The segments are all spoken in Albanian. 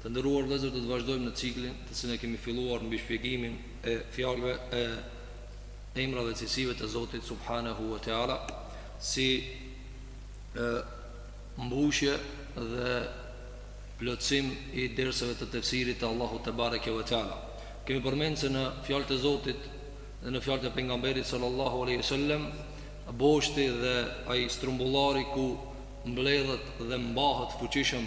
Të nderuar vëllezër do të vazhdojmë në ciklin të cilin e kemi filluar mbi shpjegimin e fjalëve e emrave të cilësive të Zotit subhanahu wa taala si e, mbushje dhe plotësim i derseve të tefsirit të Allahut tebareke ve teala. Kemi përmend se në fjalët e Zotit dhe në fjalët e pejgamberit sallallahu alaihi wasallam boshti dhe ai strumbullari ku mbledhet dhe mbahet fuqishëm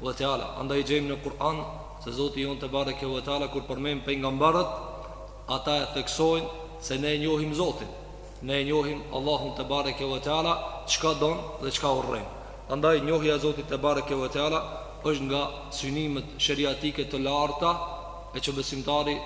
ve Teala. Andaj e gjejmë në Kur'an se Zoti jonë Tebareke ve Teala kur përmend pejgamberët, ata e theksojnë se ne e njohim Zotin, ne e njohim Allahun Tebareke ve Teala çka don dhe çka urren. Andaj njohja e Zotit Tebareke ve Teala është nga synimet sheriatike të larta e që besimtari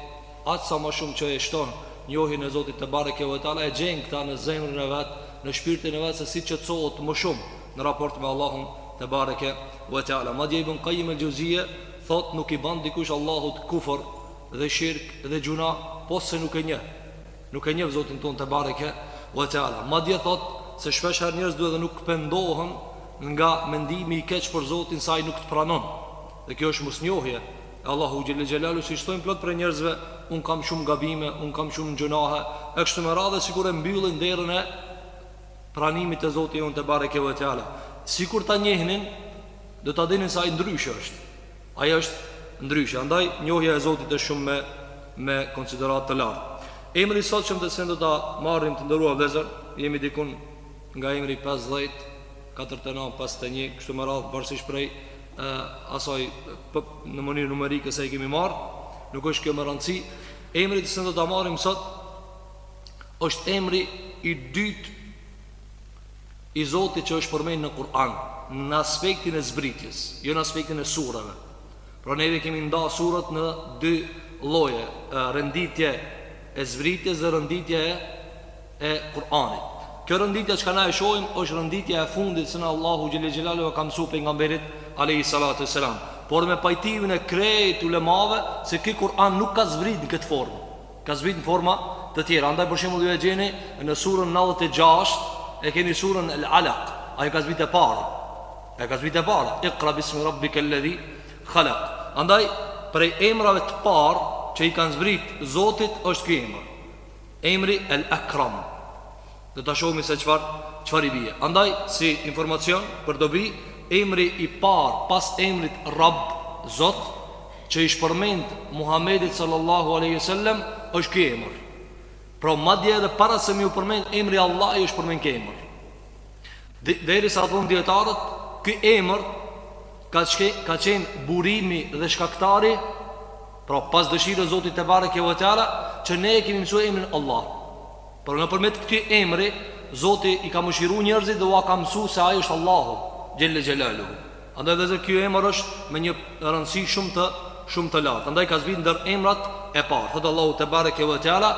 Aq sa më shumë që e shton njohjen e Zotit tebareke ve teala e gjen këtë në zemrën e vet, në shpirtin e vet se si qetësohet më shumë në raport me Allahun tebareke ve teala. Madje Ibn Kajim el-Xheuzije thotë nuk i ban dikush Allahut kufër dhe shirk dhe gjunah pos se nuk e njeh, nuk e njeh Zotin tonë tebareke ve teala. Madje thotë se shpesh herë njerëzit edhe nuk pendohen nga mendimi i keq për Zotin se ai nuk të pranon. Dhe kjo është mosnjohje. Allahu xhelle xhelaluhu siç thojnë plot prej njerëzve un kam shumë gabime un kam shumë gjunahe e kështu me radhë sikur e mbyllin derën e pranimit te Zoti jonë tebareke ve teala sikur ta njehnin do ta dinin se ai ndryshe është ai është ndryshe andaj njohja e Zotit është shumë me me konsideratë të lartë Emri i sotshëm të cilin do ta marrim të nderuar vëllezër, jemi dikun nga emri 50, 49, 51, kështu me radhë varësisht prej asaj në mënyrë numerike si i kemi marrë, nuk është kjo me rëndësi. Emri që do ta marrim sot është emri i dytë i Zotit që është përmendur në Kur'an, në aspektin e zbritjes, jo në aspektin e surave. Pra neve i kemi nda surat në dy lloje, renditje e zbritjes dhe renditje e e Kur'anit. Kjo rënditja çka na e shohim është rënditja e fundit si na Allahu xhelle xhelaluhu e ka mësu pejgamberit alejhi salatu e selam, por me pajtimin e krejt ulemave se ky Kur'an nuk ka zbrit në këtë formë, ka zbrit në forma të tjera. Andaj për shembull ju e gjeni në surën nandhjetë e gjashtë e keni surën El Alaq, ajo ka zbrit e para, ajo ka zbrit e para, Iqra bismi rabbike ledhi khalaq. Andaj prej emrave të parë që i kanë zbrit Zotit është ky emër. Emri El Akram Do ta shohmi se çfarë, çfarë i bie Andaj, si informacion, për dobi Emri i parë pas emrit Rab, Zot Që i është përmend Muhammedit sallallahu alejhi ve sellem është ky emër Pra madje edhe para se me iu përmend Emri Allah i është përmend ky emër Derisa thonë dijetarët Ky emër Ka, ka qenë burimi dhe shkaktari Pra pas dëshirës së Zotit tebareke ve teala që ne e kemi mësu emrin Allah. Por nëpërmjet këtij emri Zoti i ka mëshiru njerëzit dhe ua ka mësu se ai është Allahu xhelle xhelaluhu. Andaj vëllezër ky emër është me një rëndësi shumë të shumë të lartë. Andaj ka zbritur ndër emrat e parë. Thotë Allahu tebareke ve teala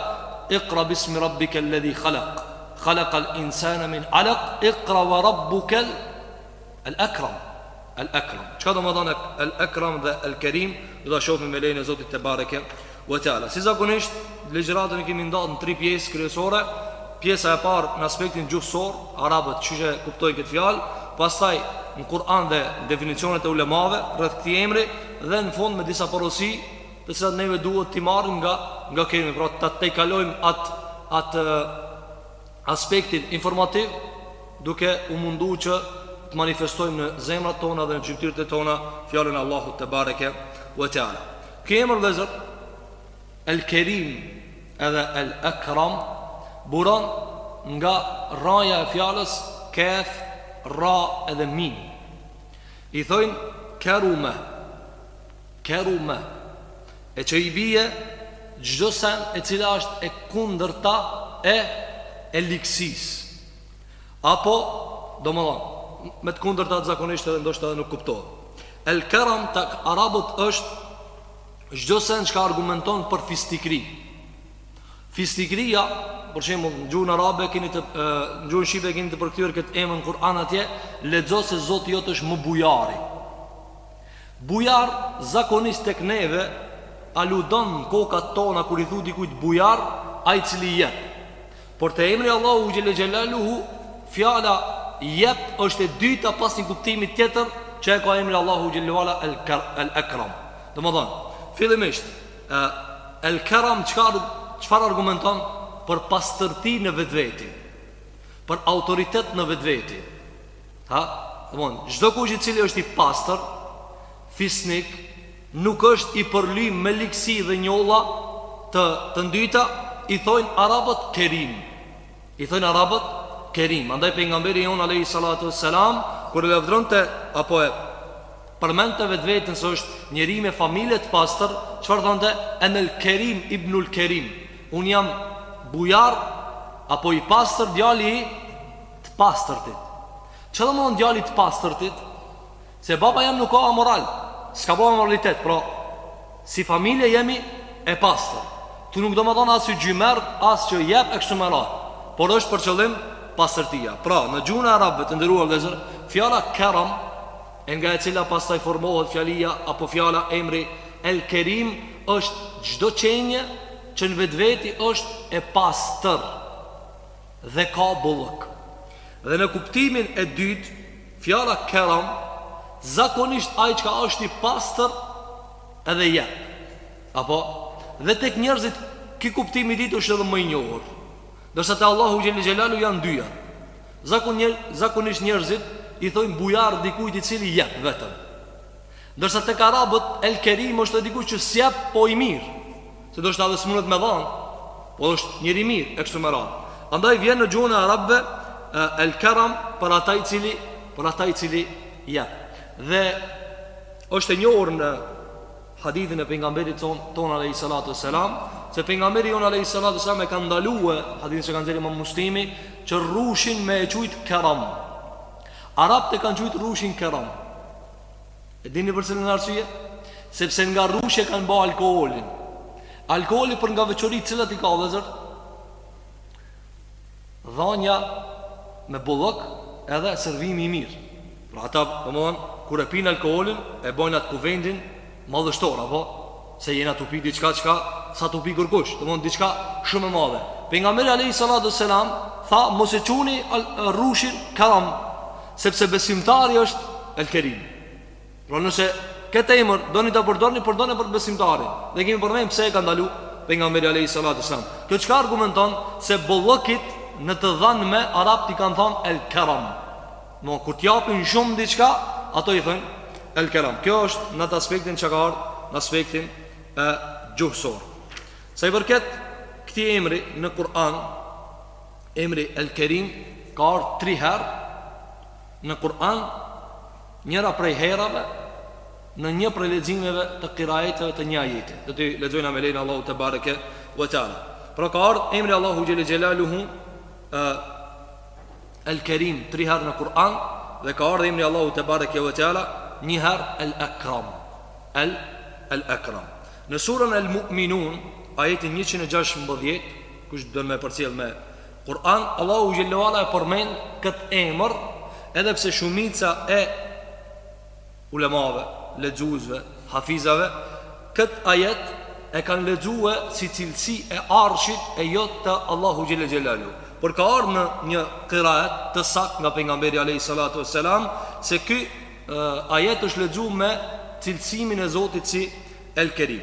Iqra bismi rabbika alladhi khalaq khalaqal insana min alaq Iqra wa rabbuka El Akram El Akram Çka domethanë El Akram dhe El Kerim Do ta shofim me lejen e Zotit tebareke ve teala Si zakonisht Ligjëratën e kemi nda në tri pjesë kryesore Pjesa e parë në aspektin gjuhësor Arabët qysh e kuptojnë këtë fjalë Pastaj në Kur'an dhe definicionet e ulemave Rreth këtij emri Dhe në fund me disa porosi Të cilat neve duhet t'i marrim nga Nga ky emër pra të tejkalojmë atë Atë aspektin informativ duke u mundu që të manifestojmë në zemrat tona dhe në gjymtyrët e tona fjalën e Allahut tebareke ve teala. Ky emër vëllezër El Kerim edhe El Akram buron nga rraja e fjalës kaf ra edhe mim. I thojnë Kerume Kerume E që i bie çdo send e cila është e kundërta e ligësisë Apo, domethanë, me të kundërtat zakonisht edhe ndoshta edhe nuk kuptohet El keram tek arabët është çdo send çka argumenton për fisnikëri Fisnikëria, për shembull, në gjuhën arabe, keni të, në gjuhën shqipe, keni të përkthyer këtë emër në Kur'an atje, lexo se Zoti jot është më bujari Bujar, zakonisht tek neve aludon kokat tona kur i thu dikujt bujar, ai i cili jep. Por te emri Allahu xhelle xhelaluhu fjala jep është e dyta pas një kuptimi tjetër që e ka emri Allahu xhelle ve ala el el ekram. Domthon, fillimisht e, el karam çfarë çfarë argumenton për pastërti në vetvete, për autoritet në vetvete. Ha, domthon, çdokush i cili është i pastër, fisnik, nuk është i përlym me ligësi dhe njolla të ndyta, i thojnë arabët kerim. I thojnë arabët kerim. Andaj pejgamberi jon alayhi salatu wassalam kur e lavdronte apo e përmendte vetveten se është njeri me familje të pastër, çfarë thonte? Enel kerim ibnul kerim. Un jam bujar apo i pastër djali i Të pastërtit. Çka do të thotë djali i të pastërtit? Se baba jem nuk ka ba amoral. S'ka bërë amoralitet, pra si familje jemi e pastër. Ktu nuk domethënë as që xhymert, as që jep e kështu me radhë. Por është për qëllim pastërtia. Pra, në gjuhën e arabëve të nderuar vëllezër, fjala keram e nga e cila pastaj formohet fjalia apo fjala emri El Kerim është çdo qenie që në vetveti është e pastër. dhe ka bollëk. Dhe në kuptimin e dytë, fjala keram, zakonisht ai çka është i pastër edhe jep. Apo, dhe tek njerëzit ky kuptim i dytë është edhe më i njohur. Ndërsa te Allahu xhel-le xhelaluhu janë dyja. Zakon njer, zakonisht njerëzit i thonë bujar dikujt i cili jep vetëm. Ndërsa tek arabët el kerim është edhe dikush që s'jep po i mirë. Se ndoshta edhe s'munet me dhanë Po është njeri i mirë E kështu me radhë Andaj vjen në gjuhën e arabve El keram Për ata i cili Për ata i cili Ja Dhe është e njohur në Hadithin e pejgamberit ton Ton alejhi salatu ve selam Se pejgamberi jon alejhi salatu ve selam E ka ndalue Hadithin që e ka nxjerr Imam Muslimi Që rrushin me e qujt keram Arabët e kanë qujtë rrushin keram E dini për cilën arsye? Sepse nga rrushi e kanë ba alkoolin. Alkooli për nga veçoritë cilat i ka vllezër? Dhanja me bollëk edhe servimi i mirë. Pra ata, domethënë, kur e pinë alkoolin, e bojnë atë kuvendin madhështor apo Se jena tu pi diçka çka s'a tu pi kërkush, domethënë diçka shumë e madhe. Pejgamberi alayhi salatu wasalam tha mos e quni rrushin keram, sepse besimtari është el kerim. Pra nëse këtë emër doni ta përdorni, përdorni për besimtarin. Dhe kemi përmend pse e ka ndalu pejgamberi alayhi salatu wasalam. Kjo çka argumenton se bollëkut në të dhënë me arabët i kanë thënë el keram. Domthon kur të japin shumë diçka, ata i thojn el keram. Kjo është në atë aspektin çka ka ardh në aspektin gjuhësor. Sa i përket këtij emri në Kur'an, emri el kerim ka ardh 3 herë në Kur'an, njëra prej herave në një prej leximeve të kiraeteve të një ajeti. Do të lexojna me lejen e Allahut tebareke ve teala. Pra ka ardhë emri i Allahut xhel-le xhelaluhu El Kerim tri herë në Kur'an dhe ka ardhur emri i Allahut te bareke ve teala një herë El Akram. El Akram. Në surën El Mu'minun, ajetin 116, kush do më përcjellë me Kur'an, Allahu xhelle xhelaluhu e përmend këtë emër edhe pse shumica e ulemave, lexuesve, hafizave, këtë ajet e kanë lexue si cilësi e Arshit e jo të Allahut xhelle xhelaluhu. Por ka ardhë në një kiraet të sakt nga pejgamberi alejhi salatu ve selam, se ky ajet është lexu me cilësimin e Zotit si El Kerim.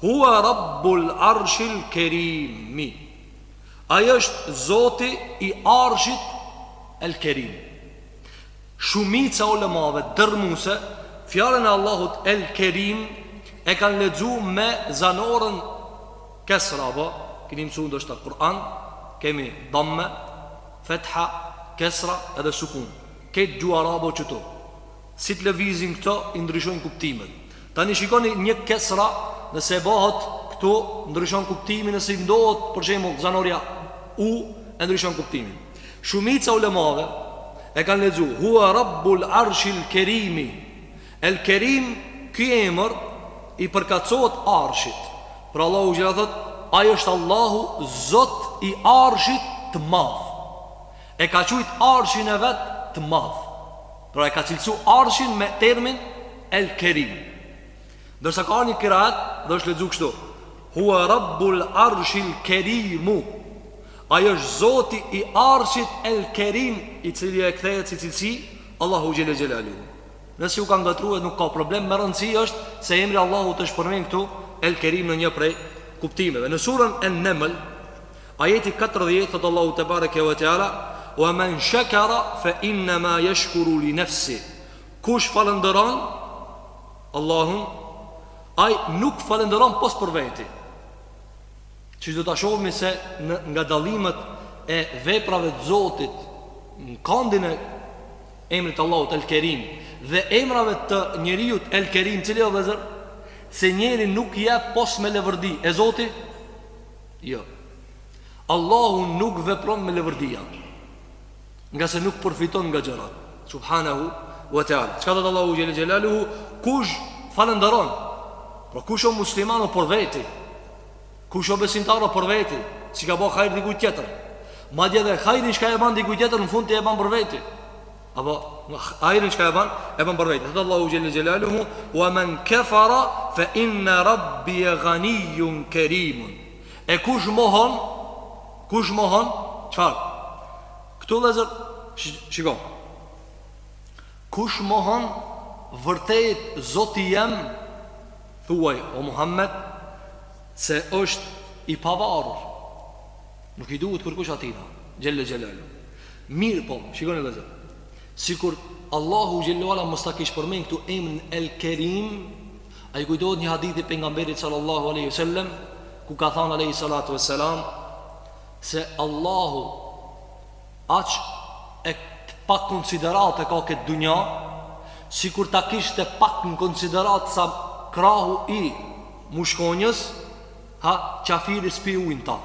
Huwa Rabbul Arshil Kerimi Ai është Zoti i Arshit El Kerim. Shumica e ulemave dërrmuese fjalën e Allahut El Kerim e kanë lexu me zanoren kesra apo keni mësuar ndoshta Kur'an, kemi dhamme, fetha, kesra edhe sukun. Kët gjuha arabe këto. Si të lëvizin këto i ndryshojnë kuptimet Tani shikoni një kesra nëse i bahet këtu ndryshon kuptimin nëse i vndohet për shembull zanorja u e ndryshon kuptimin. Shumica ulemave e kanë lexu huwa rabbul arshil kerimi. El kerim ky emër i përkatësohet arshit. Pra Allahu xhelle thot ai është Allahu Zot i arshit të madh. E ka qujt Arshin e vet të Madh. Pra e ka cilësu Arshin me termin El Kerim. Ndërsa ka një kiraat dhe është lexu kështu: Huwa Rabbul Arshil Kerimu. Ai është Zoti i Arshit El Kerim, i cili i kthehet si cilësi Allahut xhelle xhelaluhu. Nëse ju ka ngatruar nuk ka problem, me rëndësi është se emri Allahut është përmend këtu El Kerim në një prej kuptimeve. Në surën En-Naml Ajeti katërdhjetë, thotë Allahu te bareke ve teala, Wa men shakara fe innema yashkuru li nefsi. Kush falënderon Allahun, ai nuk falënderon pos për veti. Siç do ta shohmi se një nga dallimet e veprave të Zotit në kandin e emrit të Allahut El Kerim dhe emrave të njeriut El Kerim, cili o vllezër, se njeri nuk jep pos me levërdi. E Zoti Jo. Allahu nuk vepron me levërdia. Nga se nuk përfiton nga gjërat. Subhanahu wa ta'ala. Çka thot Allahu xhelle xhelaluhu, kush falënderon? Po kush o musliman o për veti. Kush o besimtar o për veti. S'i ka ba hajr dikujt tjetër. Madje edhe hajrin çka e ban dikujt tjetër në fund ti e ban për veti. Apo hajrin çka e ban, e ban për veti. Thot Allahu xhelle xhelaluhu, "Wa man kafara fa inna rabbi ghaniyyun karim." E kush mohon? Kush mohon? Çfarë? Këtu vllezër, shiko. Kush mohon vërtet Zoti jem thuaj o Muhammed se është i pavarur. Nuk i duhet kërkush atina, xhelle xhelaluhu. Mirëpo, shikoni vëllezër, sikur Allahu xhelle xhelaluhu mos ta kish përmend këtu emrin El Kerim, a ju kujtohet një hadith i pejgamberit sallallahu alaihi wasallam ku ka than alaihi salatu wassalam se Allahu aq e pa konsiderat e ka këtë dunja, sikur ta kishte pak në konsiderat sa krahu i mushkonjës, ha qafiri s'pi uj në ta.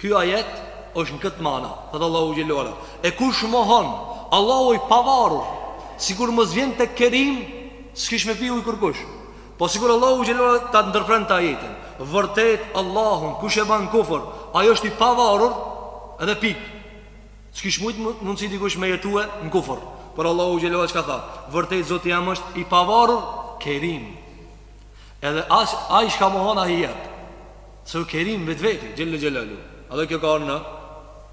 Ky ajet është në këtë mana, thot Allahu xhelle xhelaluhu, e kush mohon, Allahu i pavarur, sikur mos vjente Kerim, s'kish me pi uj kërkush. Po sikur Allahu xhelle xhelaluhu ta ndërprente ajetin, vërtet Allahun, kush e ban kufër, ai është i pavarur, edhe pik. S'kish mujt mundësi dikush me jetue në kufër. Por Allahu xhelle xhelaluhu çka tha, vërtet Zoti jem është i pavarur, kerim. Edhe as, ai çka mohon ai jet. Se o Kerim vetveti, xhelle xhelaluhu Edhe kjo ka ardh në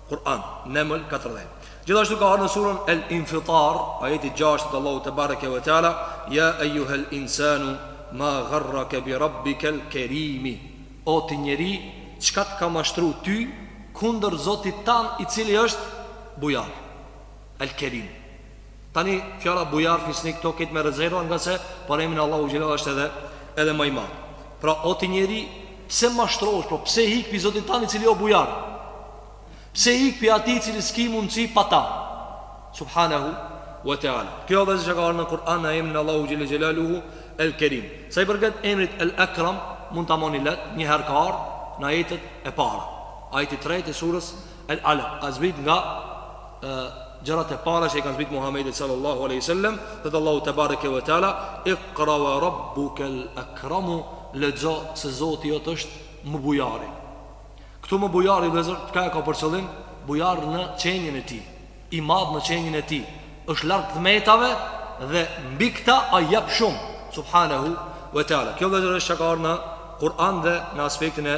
Kur'an, Neml 40 Gjithashtu ka ardh në surën El Infitar ajeti gjashtë thot Allahu tebareke ve teala Ja ejjuhel insanu ma garreke bi rabbikel Kerimi O ti njeri, çka të ka mashtru ty kundër Zotit tan i cili është Bujar El Kerim Tani fjala bujar fisnik këto këtë me rezerva ngase për emrin Allahu xhelle është edhe, edhe ma i madh. Pra o ti njeri, pse mashtrohesh, po pse hik pi Zotit tan i cili o bujar? Pse hik pi atij i cili s'ki mundësi pa ta? Subhanehu wa ta'ala. Kjo vllezër çka ka ardh në Kur'an në emrin Allahu xhelle xhelaluhu El Kerim. Sa i përket emrit El Ekram, mund ta mani leht, njëherë ka ardh në ajetet e para. Ajeti tret e surës El Alaq ka zbrit nga e, gjërat e para që i ka zbrit Muhammedit sallallahu aleyhi sallem Thot Allahu tebareke ve teala Ikra wa rabbuke el akramu Lexo se zoti jot është më bujari Këtu më bujari vllezër, çka e ka për qëllim Bujar në qenien e tij I madh në qenien e tij është larg të metave Dhe mbi këta ai jap shumë Subhanehu ve teala Kjo vllezër është çka ka ardh në Kur'an dhe në aspektin e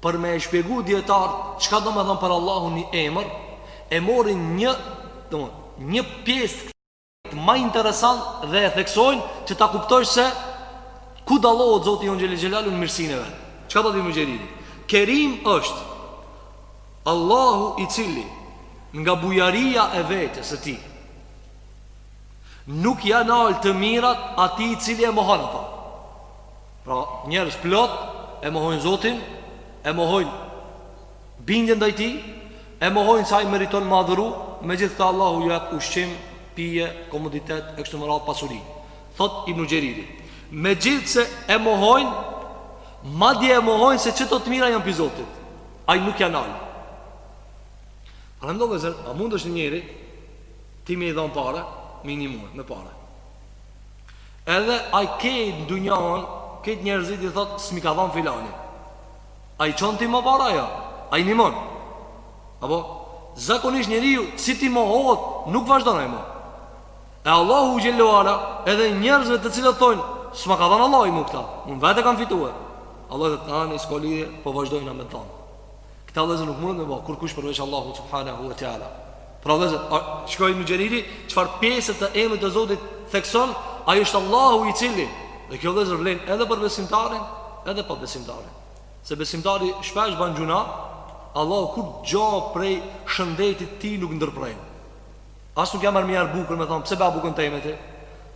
Për me e shpjegu dijetarët çka do me thënë për Allahun një emër, e morin një, do më, një pjesë këtë ma interesant dhe e theksojnë që ta kuptojsh se ku dallohet Zoti jonë xhele xhelaluhu në mirësinë e vet. Çka thotë Ibn Xheriri? Kerim është Allahu i cili nga bujaria e vetes së tij nuk ja nal të mirat atij i cili e mohon ato. Pra njerëz plot e mohojnë Zotin, e mohojnë bindjen ndaj tij, e mohojnë se ai meriton m'u adhuru, megjithatë Allahu ju jep ushqim, pije, komoditet e kështu me radhë pasuri. Thot Ibn Xheriri, megjithse e mohojnë, madje e mohojnë se qeto të mira janë pi Zotit. Ai nuk ja nal. Paramendo vllezër, a mundesh një njerit ti me i dhon para, me i nimu me para. Edhe ai kejt dynjan Kejt njerëzit i thot S'mi ka dhan filani A i çon ti më para jo A i nimon Apo Zakonisht njeriu Si t'i mohohet Nuk vazhdon ai më E Allahu xhele ue ala Edhe njerëzve të cilët thon S'ma ka dhan Allahu mu këta Unë vete kam fitu e Allahu thot Ani s'ka lidhje Po vazhdojna me t'dhan Këta vllezër nuk mundet me bo Kurkush përveç Allahu subhanahu wa ta'ala Pra vllezër, shiko Ibn Xheriri Çfarë pjese të emrit të Zotit thekson Ai është Allahu i cili Dhe kjo vllezër vlen edhe për besimtarin Edhe për besimtarin Se besimtari shpesh ban gjyna Allahu kurgjo prej shëndetit tij nuk ndërpren As nuk ja marr me ja marr bukën me i thon pse pe ha bukën teme ti.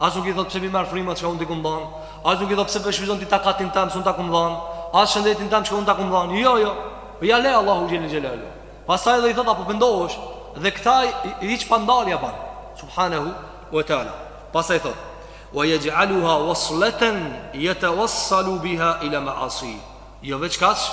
As nuk i thot pse mi marr frymat çka un ti kum dhan. As nuk i thot pse po shfryzon ti takatin tem se un ta kum dhan. As shëndetin tem çka un ta kum dhan. Jo, jo. Po ja le Allahu xhele xhelaluhu. Pastaj do i thot a po pendohesh dhe këta hiç pa ndal ja ban. Subhanahu wa taala. Pastaj thot: "Wa yaj'aluha waslatan yatawassalu biha ila ma'asi." Jo veç kaç,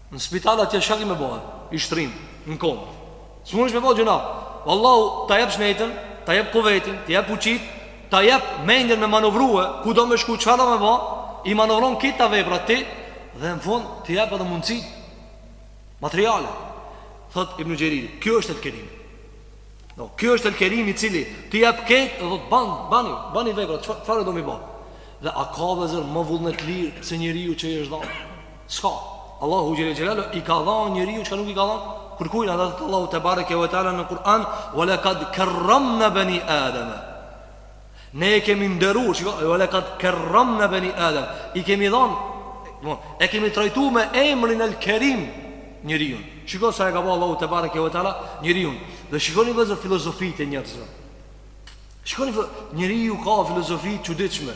Në spital atje çka ki me bo I shtrim, në komë S'mundesh me bo gjyna Po Allahu, ta jep shnetin, ta jep kuvetin, ta jep fuqit Ta jep mendjen me manovru Ku do me shku, çka do me ba I manovron kta vepra ti Dhe në fund, ti jep edhe mundësi Materiale Thot Ibn Xheriri, kjo është El-Kerim no, Kjo është El-Kerimi i cili Ti jep ketë dhe thot ban, bani, bani vepra Çfarë do me ba Dhe a ka vllezër më vullnet lirë Se njeriu që i është dhan S'ka, Allahu xhele xhelaluhu i ka dhan njeriut çka nuk i ka dhan Kërkujt e thotë Allahu tebareke ve teala në Kur'an Ve lekad kerremna beni Ademe Ne e kemi nderu Ve lekad kerremna beni Ademe I kemi dhan E kemi trajtu me emrin El-Kerim njeriun Shiko sa e ka ba Allahu tebareke ve teala njeriun Dhe shikoni vllezër filozofitë e njerëzve Shikoni njeriu ka filozofi t'çuditshme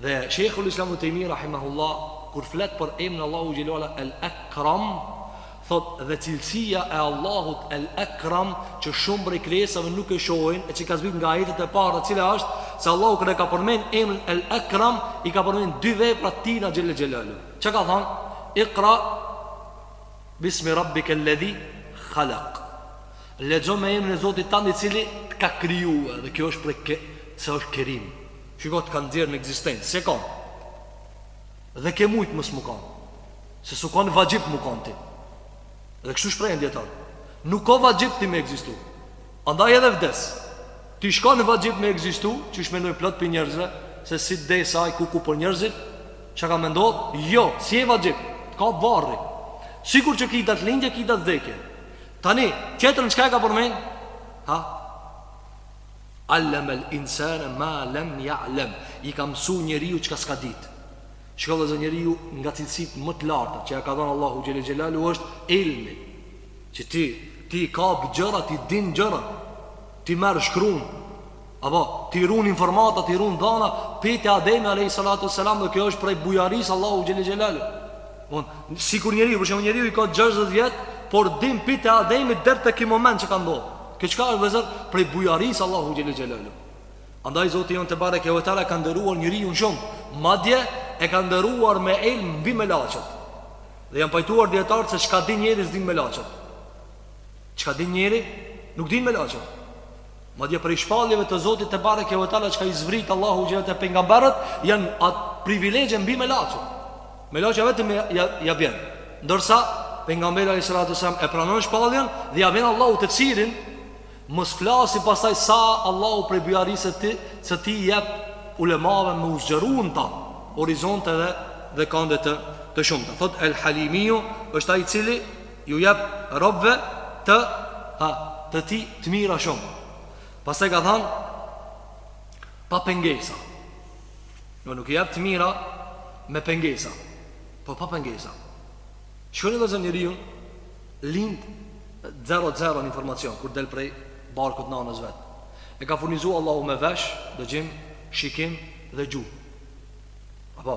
Dhe Shejhu l-Islam ibn Tejmije rahimahullah kur flet për emrin Allahu xhelalu ala El Akram, thot dhe cilësia e Allahut El Akram që shumë prej krijesave nuk e shohin, e që ka zbrit nga ajetet e para, cila është se Allahu kur e ka përmen emrin El Akram, i ka përmen dy vepra të tina xhel xhelalu. Çka ka than? Iqra bismi rabbika alladhi khalaq. Lexo me emrin e Zotit tand i cili të ka kriju dhe kjo është prej se është kerim. Shiko të ka nxjerr në ekzistencë, s'e ka. Dhe ke mujt mos me u kan. Se s'u kan vaxhib me u kan ti. Dhe kështu shprehen dijetarët. Nuk ka vaxhib ti me ekzistu. Andaj edhe vdes. Ti s'je kon vaxhib me ekzistu, qysh mendojnë plot prej njerëzve, se si desa ai kuku për njerëzit, çka ka mendot, jo, s'je vaxhib, të ka barri. Sikur që ki datë lindje, ki datë vdekje. Tani, tjetrën çka e ka përmen? Ha? Allem el insane ma lem ja lem I ka mësu njeriut çka s'ka dit Shqo dhe ti njeriu nga cilësitë më të larta Që ja ka dhan Allahu xhele xhelalu është ilmi Që ti, ti i kap gjëra, ti din gjëra Ti merr shkrun Apo, ti run informata, ti run dhana Prej te Ademi a.s. Dhe kjo është prej bujarisë Allahut xhele xhelalu Unë sikur njeriu, për shembull njeriu i ka 60 vjet, por din prej te Ademi deri te ky moment që ka ndodh. Kjo çka është veç se prej bujarisë Allahut xhele xhelalu. Andaj Zoti jon te bareke ve teala e ka nderuar njeriun shumë, madje e ka nderuar me ilm mbi melaçët. Dhe janë pajtuar dijetarët se çka din njeriu s'din melaçët. Çka din njeriu nuk din melaçët. Madje prej shpalljeve të Zotit te bareke ve teala çka i zbrit Allahu xhela te pejgamberët janë at privilegje mbi melaçe. Melaçja vetëm ja ja bjen. Ndërsa pejgamberi alayhi salatu selam e pranon shpalljen dhe ja bën Allahu tefsirin mos flasim pastaj sa Allahu prej bujarisë së tij i jep ulemave me ju zgjeru ato horizonte dhe dhe kënde të të shumta. Thot el halimiu është ai i cili Ju jap robëve të, ha, të Tij të mira shumë. Pastaj ka thënë pa pengesa. Jo, nuk i jap të mira me pengesa, po pa pengesa. Shkoni dhe zë njeriu lind 0-0 në informacion, kur del prej barkut nanës vet. E ka furnizu Allahu me vesh, dëgjim, shikim dhe gjuhë. Apo,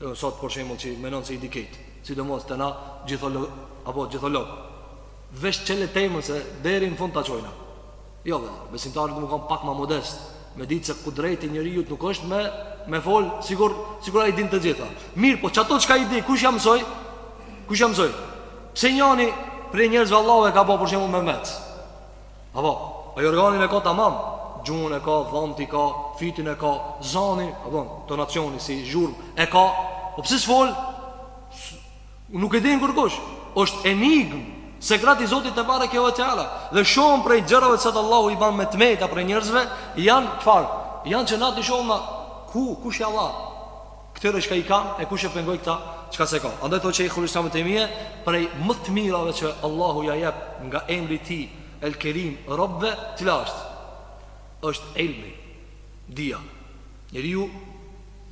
Ë sot për shembull që menon se i di krejt, sidomos te na githolog apo gjitholog. Veç çelë temën se deri në fund ta çojna. Jo vëlla, besimtari me u kan pak ma modest, me ditë se kudreti i njeriut nuk është me me fol sikur sikur ai din të gjitha. Mirëpo qato çka i di, kush ia mësoi? Kush ia mësoi? Pse njani prej njerëzve Allahu e ka bë për shembull me mec? Apo, ai organin e ka tamam, gjuhën e ka, dhamt i ka, fytin e ka, zani, apo, tonacioni si zhurmë e ka. Po pse s'fol? Nuk e din kurkush. Është enigmë. Sekret i Zotit tebareke ve teala Dhe shumë prej gjërave çka sheh Allahu i ban me të meta prej njerëzve Janë çfarë Janë që na t'i shohim na Ku, kush ja la Këtyre çka i kanë e kush e pengoi këta çka s'e kanë. Andaj thotë Shejhul Islam Ibn Taymije prej më të mirave që Allahu ja jep nga emri i tij El Kerim robëve cila është? Është ilmi, dija. Njeriu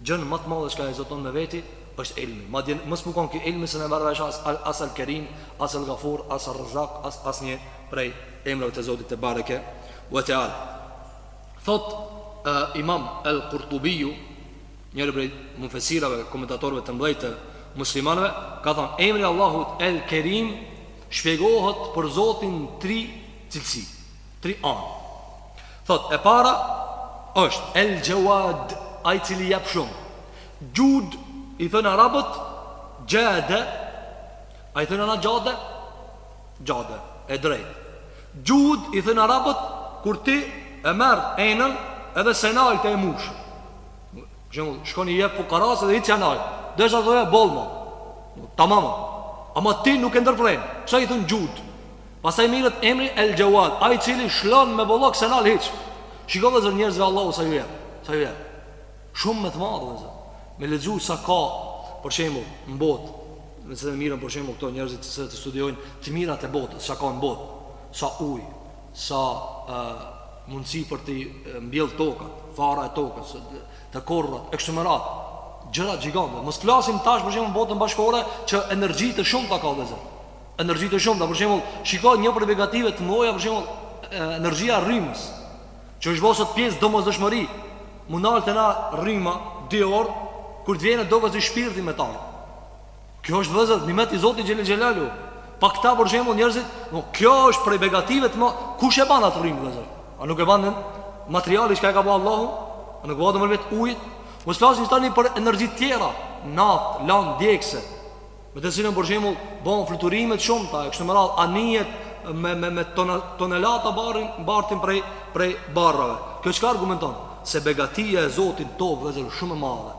gjën më të madhe çka e zoton me veti është ilmi. Madje mos me kon ky ilmi s'e njeh as al as El Kerim, as El Ghafur, as El Razzaq, as asnjë prej emrave të Zotit tebareke ve teala. Thot uh, Imam El Kurtubiu Njëri prej mufesirëve, komentatorëve të mëdhenj të muslimanëve, ka thanë, Emri i Allahut El-Kerim shpjegohet për Zotin në tri cilësi, tri anë. Thotë, e para është El-Jawad, ai i cili jep shumë. Xhud i thojnë arabët xhade, a i thojnë anë xhade, xhade e drejtë. Xhud i thojnë arabët kur ti e merr enën edhe s'e nal, e mush. Për shembull, shkon i jep fukarasë dhe hiqja naj. Derisa thotë ai boll mo. Tamam. Ama ti nuk e ndërpren. Kësaj i thonë xhud? Pastaj merret emri El Jawad, ai i cili lshon me bollok s'e nal hiç. Shiko vllezër njerëzve Allahu sa ju jep. Sa ju jep. Shumë me të madhe vllezër. Me lexu sa ka për shembull në botë. Nëse merren për shembull këto njerëzit që i studiojnë të mirat e botës, sa ka në botë. Sa ujë, sa e, mundësi për t'i mbjellë tokat, fara e tokës, të korrat, e kështu me radhë, gjëra gjigante. Mos flasim tash për shembull botën bashkëkohore që energji të shumta ka vllezër. Energji të shumta, për shembull, shiko një prej begative të mëdhaja për shembull energjia e rrymës, që është bo sot pjesë domosdoshmëri. Me u ndalte neve rryma dy orë krejt vjen në tokë si shpirti me ta. Kjo është vllezër, nimet i Zotit Xhele Xhelaluhu Pa këta për shembull njerëzit no, Kjo është prej begative të ma Kush e ban atë rrymë vllezër A nuk e ban materiali çka e ka ba Allahu A nuk e ban nëpërmjet ujit Mos flasim tani për energjit tjera Naftë, lëndë djegëse Me të cilën për shembull bajnë fluturime të shumta, e kështu me radhë Anijet me, me, me tona, tonelata barin, Bartin prej, prej barrave Kjo çka argumenton Se begatia e Zotit n'tokë vllezër shumë e madhe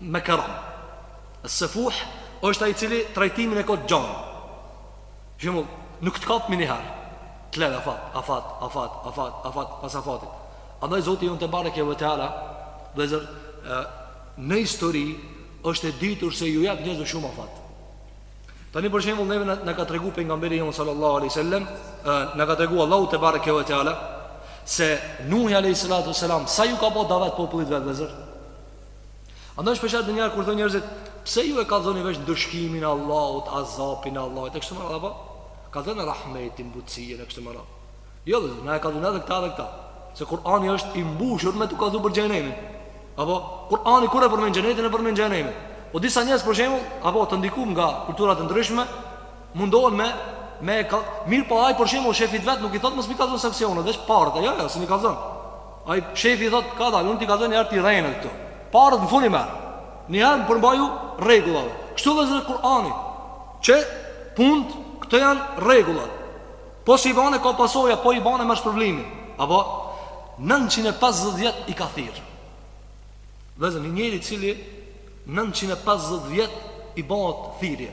me kerem. As-Sefuh është ai i cili trajtimin e ka të gjan. Për shembull, nuk të kap menjiher. Të len afat, afat, afat, afat, afat, pas afatit. Andaj Zoti jonë tebareke ve teala, vllezër, në histori është e ditur se ju jap njerëzve shumë afat. Tani për shembull neve na, na ka tregu pejgamberi jon sallallahu alaihi wasallam, na ka tregu Allahu tebareke ve teala se Nuhi alaihi salatu wasalam sa ju ka bë davet popullit vet vllezër. Andaj shpesh edhe njëherë kur thonë njerëzit, pse ju e kallzoni veç ndëshkimin e Allahut, azabin e Allahut, e kështu me radhë apo? Kallzoni rahmetin, butësinë e kështu me radhë. Jo, dhe, na e kallzojmë edhe këta edhe këta. Se Kur'ani është i mbushur me të kallzu për xhenemin. Apo Kur'ani kur e përmend xhenetin e përmend xhenemin. O disa njerëz për shembull, apo të ndikun nga kultura të ndryshme, mundohen me me ka... mirëpo ai për shembull shefit vet nuk i thot mos m'i kallzo sanksionet, veç paret, jo, jo, s'i kallzon. Ai shefi i thotë, kadal, unë t'i kallzoj njëherë t'i rejnë këtu. Paret në fund i merr, njëherë përmbaju rregullave. Kështu vllezër Kur'ani, qe punët, këto janë rregullat. Po s'i bane, ka pasoja, po i bane, merr shpërblimin. Apo, 950 vjet i ka thirr. Vllezër, një njeri cili, 950 vjet i bahet thirrje.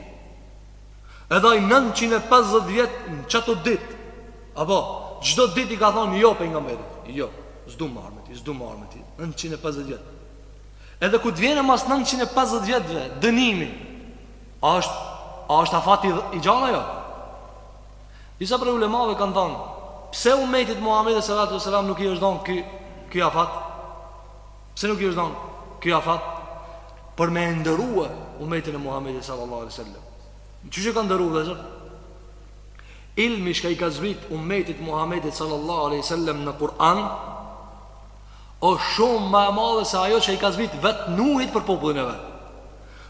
Edhe ai 950 vjet në qato ditë. Apo çdo ditë i ka thonë jo pejgamberit. Jo, s'du m'ardh me ti, s'du m'ardh me ti. 950 vjet. Edhe kur të vjen mas 950 vjetve dënimi. A është a është afat i, i gjanë a jo? Disa prej ulemave kanë thënë, pse umetit Muhamedit sallallahu alaihi wasallam nuk i është dhënë ky ky afat? Pse nuk i është dhënë ky afat për me e nderu umetin e Muhamedit sallallahu alaihi wasallam? Qysh e ka nderu vllezër? Ilmi që i ka zbrit umetit Muhamedit sallallahu alaihi wasallam në Kur'an o shumë ma e madhe se ajo që i ka zbrit vet Nuhit për popullin e vet.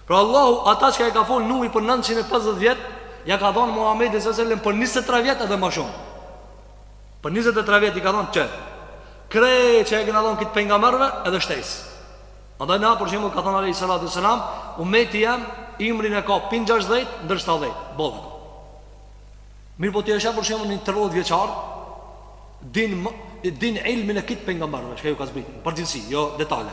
Pra Allahu ata çka e ka fol Nuhi për 950 vjet, ja ka dhënë Muhamedit sallallahu alaihi wasallam për 23 vjet edhe ma shumë. Për njëzet e tre vjet i ka dhanë qe krejt çka kena dhënë krejt pejgamberëve edhe shtesë. Andaj na për shembull ka thënë alaihi salatu wasalam, ummeti jem ymrin e ka prej 60 deri 70, boll e ka. Mirëpo ti e sheh për shembull një 30 vjeçar, din din ilmin e krejt pejgamberëve, çka ju ka zbrit, n'përgjithësi, jo detale.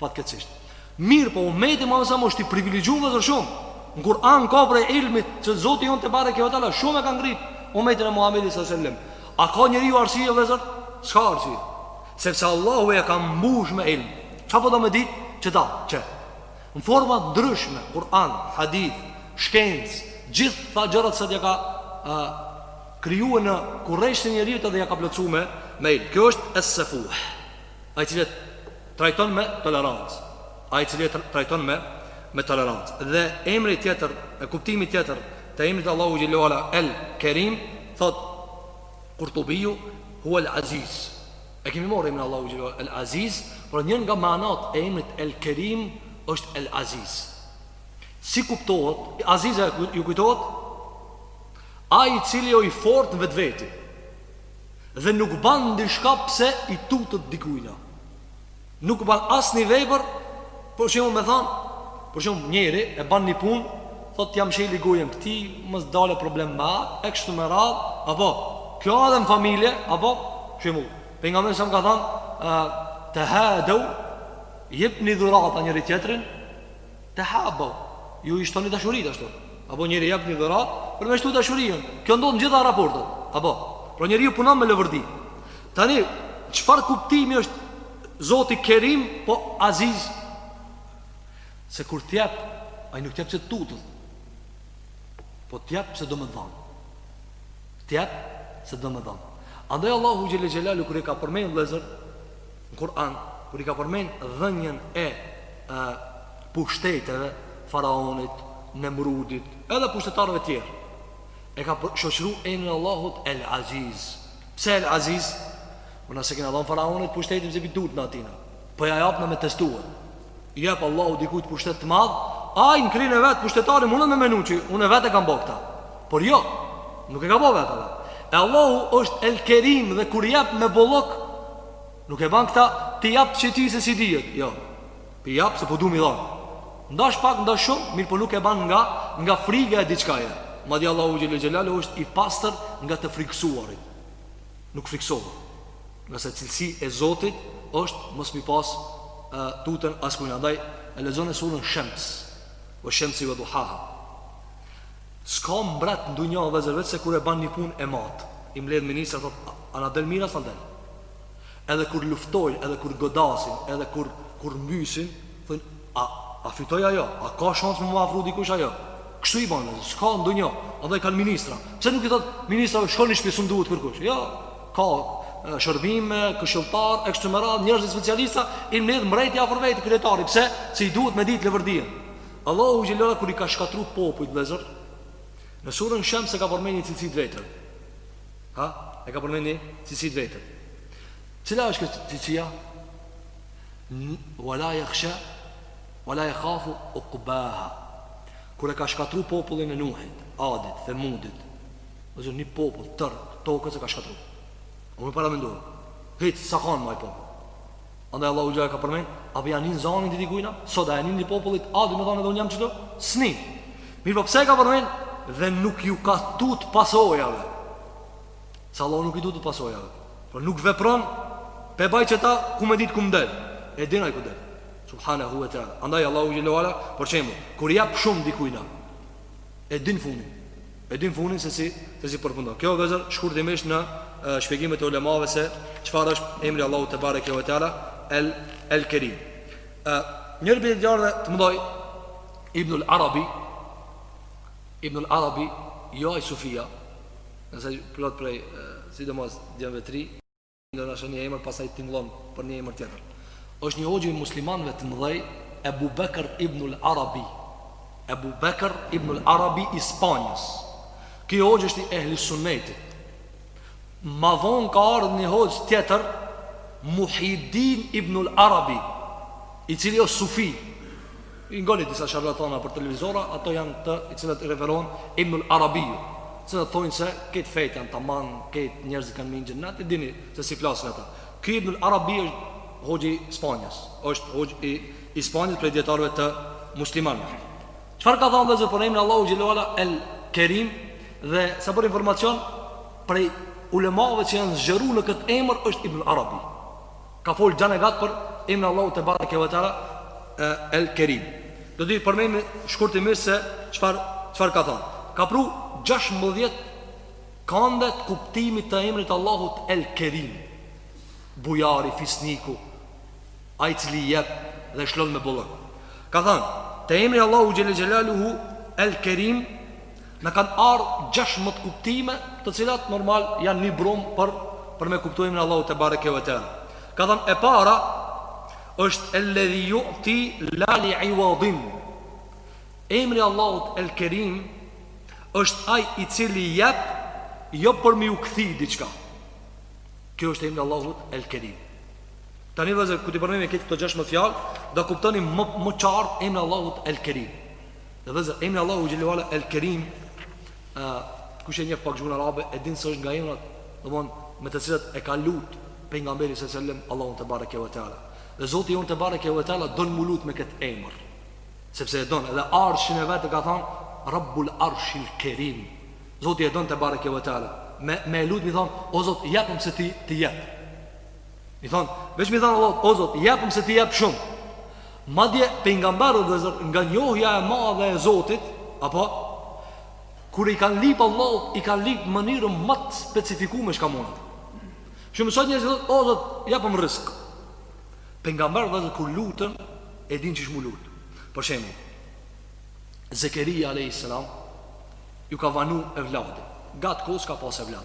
Fatkeqësisht. Mirëpo ummeti Muhamedit alaihi salam është i privilegju vllezër shumë. Në Kur'an ka prej ilmit që Zoti jon tebareke ve teala shumë e ka ngrit ummetin e Muhamedit sallallahu alaihi wasallam. A ka njeriu arsye vllezër? S'ka arsye. Sepse Allahu e ka mbush me ilm. Çka po do me ditë? Qe t'dha, qe. Në forma të ndryshme, Kur'an, hadith, shkencë, gjitha gjërat se ç'ja ka a, kriju në kureshtje njeriut edhe ja ka plotsu me, me ilm. Kjo është es-sefuh. Ai i cili t Trajton me tolerancë, Ai i cili e trajton me me tolerancë. Dhe emri tjetër, e kuptimi tjetër i emrit Allahu xhelle ue ala El Kerim, thot Kurtubiu huwa El Aziz. E kemi marrë emrin Allahu xhelle ue ala El Aziz, por një nga manat e emrit El Kerim është El Aziz. Si kuptohet, Aziz, a ju kujtohet? Ai i cili është i fortë në vetveti. Dhe nuk ban diçka pse i tutët dikujna. Nuk ban asnjë vepër, për shembull me thënë, për shembull njeri e ban një punë, thotë ja mshel gojën këtij, mos dal problem me atë, e kështu me radhë, apo kjo edhe në familje, apo për shembull, pejgamberi salam ka thënë, tehadau jepni dhurata njëri tjetrin, Tehabbau, ju i shtoni dashurit ashtu. Apo njëri jep një dhuratë për me shtu dashurinë. Kjo ndodh në gjitha raportet. Apo, pra njeriu punon me leverdi. Tani, çfarë kuptimi është Zoti Kerim, po Aziz? Se kur të jep, ai nuk të jep se të tutët. Po të jep se do me dhon. Të jep se do me dhon. Andaj Allahu xhelle xhelaluhu kur e ka përmend vëllazër Në Kur'an, kur i ka përmend dhënien e, e pushteteve faraonit, Nemrudit, edhe pushtetarëve tjerë, e ka shoqëru emrin Allahut El Aziz. Pse El Aziz? Po na s'e kena dhënë faraonit pushtetin se pi tutna atina, po ja japna me testuar. I jep Allahu dikujt pushtet të madh, ai në krinë e vet pushtetari mundet me menu që unë vetë e kam bo këtë. Por jo, nuk e ka bo vetë. E Allahu është El Kerim dhe kur jep me bollok, nuk e bën këtë ti jap që ti se si dihet. Jo. Ti jap se po du me i dhon. Ndash pak, ndash shumë, mirëpo nuk e bën nga nga friga e diçkaje. Madje Allahu xhelle xhelaluhu është i pastër nga të frikësuarit. nuk frikësohet, ngase cilësi e Zotit është mos me ia pas e, tutën askujnë. Andaj, e lexon e surën Shems, ve Shemsi ve Duhaha. S'ka mbret në dunja vëllezër, veç se kur e ban një pun e mat. I mbledh ministra, thot, a na del mirë a, s'na del. Edhe kur luftojnë, edhe kur godasin, edhe kur, kur mbysin, thënë, A a fitoj a jo? A ka shans me mu afru dikush a jo? Kështu i bën, s'ka ndonjë. Andaj kanë ministra. Pse nuk i thot ministrave shkoni në shtëpi s'um duhet kërkush? Jo, ka shërbime, këshilltar, kështu me radhë, njerëz të specialista i mbledh mbreti afër vetes kryetari. Pse? Se i duhet me ditë leverdien. Allahu xhelle ue ala kur i ka shkatru popujt vëllezër, në surën Shems e ka përmend ni cilësi të vetën. Ha? E ka përmend ni cilësi të vetën. Cila është kjo cilësia? Wala yakhsha wala yakhafu uqbaha. Kur e ka shkatrru popullin e Nuhit, Adit, Themudit, ose ni popull tërë tokës e ka shkatrru. Unë paramendoj. Hiç s'a kanë ma ai popull. Andaj Allahu i ka përmend, a po ja nin zanin dikujna, sot a e nin ni popullit Adit me thanë edhe un jam çdo sni. Mirëpo pse e ka përmend dhe nuk ju ka tut pasojave. Se Allahu nuk i tutet pasojave. Pra nuk vepron, pe baj qeta, ku me ditë ku m'del. E din ai ku del. Subhanehu ve teala. Andaj Allahu xhelle ve ala, për qemu, kur i jep shumë dikujna, e din funin. E din funin se si, se si përfundon. Kjo vëllezër, shkurtimisht në e, shpjegimet e ulemave se çfarë është emri Allahu tebareke ve teala, el, el kerim. E, njëri prej dijetarëve të mëdhej, Ibnul Arabi, Ibnul Arabi, jo ai Sufia, Nëse plot prej, sidomos djemve t'ri, ngatërron një emër pastaj t'tingëllon për një emër tjetër. Është një hoxhë i muslimanëve të mëdhej, Ebu Bekër ibnul Arabi. Ebu Bekër ibnul Arabi i Spanjës. Ky hoxhë është i ehli sunnetit. Ma vonë ka ardh një hoxhë tjetër, Muhjiddin ibnul Arabi, i cili është sufi. I ngoni disa sharlatana për televizora, ato janë të cilët i referohen Ibnul Arabiu, të cilët thojnë se krejt fetë janë taman, krejt njerëzit kanë me hi n'xhennet, e dini se si flasin ata. Ky Ibnul Arabi është hoxhë i Spanjës, është hoxhë i i Spanjës prej dijetarëve të muslimanë. Çfarë ka thënë vëllezër për emrin e Allahut xhelle ve ala El Kerim dhe sa për informacion prej ulemave që janë zgjeru në këtë emër është Ibnul Arabi. Ka folë gjanë e gatë për emrin e Allahut tebareke ve teala El Kerim. Do t'i përmenim shkurtimisht se çfarë çfarë ka thënë. Ka pru gjashtëmbëdhjetë kande të kuptimit të emrit të Allahut El Kerim. Bujari, fisniku, ai i cili jep dhe shpërblen me bollëk. Ka thënë, te emri Allahu xhelle xhelaluhu El Kerim Na kan ardh gjashtëmbëdhjetë kuptime të cilat normal jan ni brumë për për me kuptu emrin Allahut tebareke ve teala. Ka thënë e para është el ledhi yu'ti la li iwadin. Emri Allahut el Kerim është ai i cili jep jo për me ju kthy diçka. Kjo është emri Allahut el Kerim. Tani vëllezër, kur t'i përmenim këto këto gjashtëmbëdhjetë fjalë, do kuptoni më më qartë emrin Allahut el Kerim. Dhe vëllezër, emri Allahut xhelle ve ala El Kerim e, Kush e njef pak gjuhën arabe E din se është nga emrat domethonë, me të cilët e ka lut Pejgamberi alejhi selam Allahun tebareke ve teala Dhe zoti jonë tebareke ve teala Don mu lut me këtë emër Sepse e don Edhe arshin e vet e ka than Rabbul arshil kerim Zoti e don tebareke ve teala Me, me e lut mi than O zot, jepëm se ti, ti jep Mi thonë, veç mi thonë Allahut, o Zot, jepëm se ti jep shumë. Madje pejgamberët, vëllezër, nga njohja e madhe e Zotit, apo kur i kanë lip Allahut, i kanë lip n'mënyrë ma të specifikume çka munet. Shumica e njerëzve thonë, o Zot, jepëm rrisk. Pejgamberët, vëllezër, kur lutën, e din qysh mu lut. Për shembull, Zekeria alayhis salam ju ka vanu evladi. Gjatë kohë s'ka pas evlad.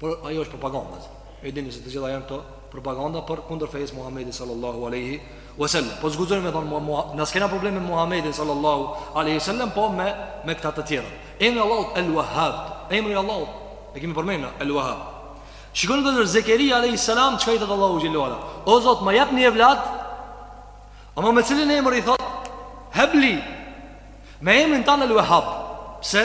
Por ajo është propagandë. E dini se të gjitha janë këto propaganda për kundër fesë Muhamedit sallallahu alaihi wasallam. Po s'guxojmë me thonë Muhamedi, na s'kena problem me Muhamedit sallallahu alaihi wasallam, po me me këta të tjerë. Emri i Allahut El Wahhab, emri i Allahut e kemi përmendur El Wahhab. Shikoni vetë Zekeria alaihi salam çka i thotë Allahut xhele xhelaluhu. O Zot, më jep një evlat. Ama me cilin emër i thotë? Hebli. Me emrin tan El Wahhab. Pse?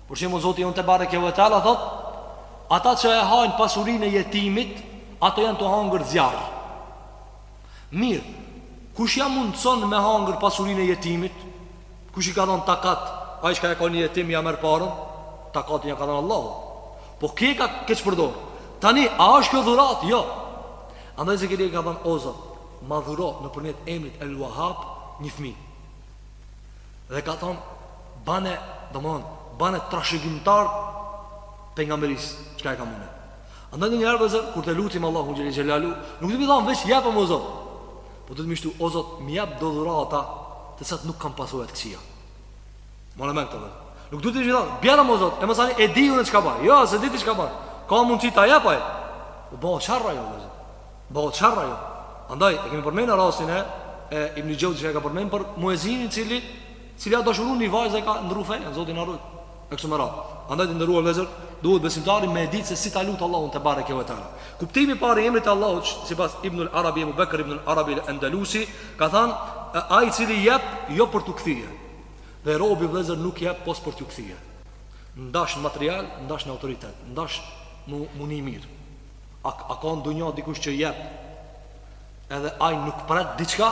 Për shembull Zoti jonë te bareke ve teala thot, ata që e hajnë pasurinë e jetimit, ata janë tu hangër zjarr. Mirë, kush ja mundson me hangër pasurinë e jetimit? Kush i ka dhënë takat? Ai çka e ka një jetim ja merr paren, takatin ja ka dhënë Allahu. Po ky e ka keqpërdor? Tani a është kjo dhuratë? Jo. Andaj Zekeria ka thënë o Zot, ma dhuro nëpërmjet emrit El Wahhab një fëmijë. Dhe ka thonë, bane, do më thonë, bane trashëgimtar për nga mëris, qka e ka mune. Andaj në njëherë dhe zërë, kur të lutim Allah unë gjeni gjelalu, nuk të mi dhamë veç jepë më zërë. Po të të mishtu, o zërë, mi jepë do dhurata të satë nuk kam pasu e të kësia. Mora me këto dhe. Nuk të të mi dhamë, bjera më zërë, e më sani e di unë e qka bërë. Jo, se di ti qka bërë. Ka mund që ta jepaj. U bëhë qarra jo, dhe zërë. Bëhet sharr ajo. Andaj e kemi përmendur rastin e e Ibn Xheuzit që e ka përmendur për muezinin i cili cili ka dashuru një vajzë e ka ndru fenë, Zoti na rujt. E kështu me radhë. Andaj të nderuar vëllezër, duhet besimtari me ditë se si ta lut Allahun te bareke ve teala. Kuptimi i parë i emrit të Allahut, sipas Ibn al-Arabi Abu Bakr ibn al-Arabi al-Andalusi, ka thënë ai i cili jep jo për të kthyer. Dhe robi vëllezër nuk jep pos për të kthyer. Ndash në material, ndash në autoritet, ndash mu, muni mirë. A a ka në dunja dikush që jep edhe ai nuk pret diçka?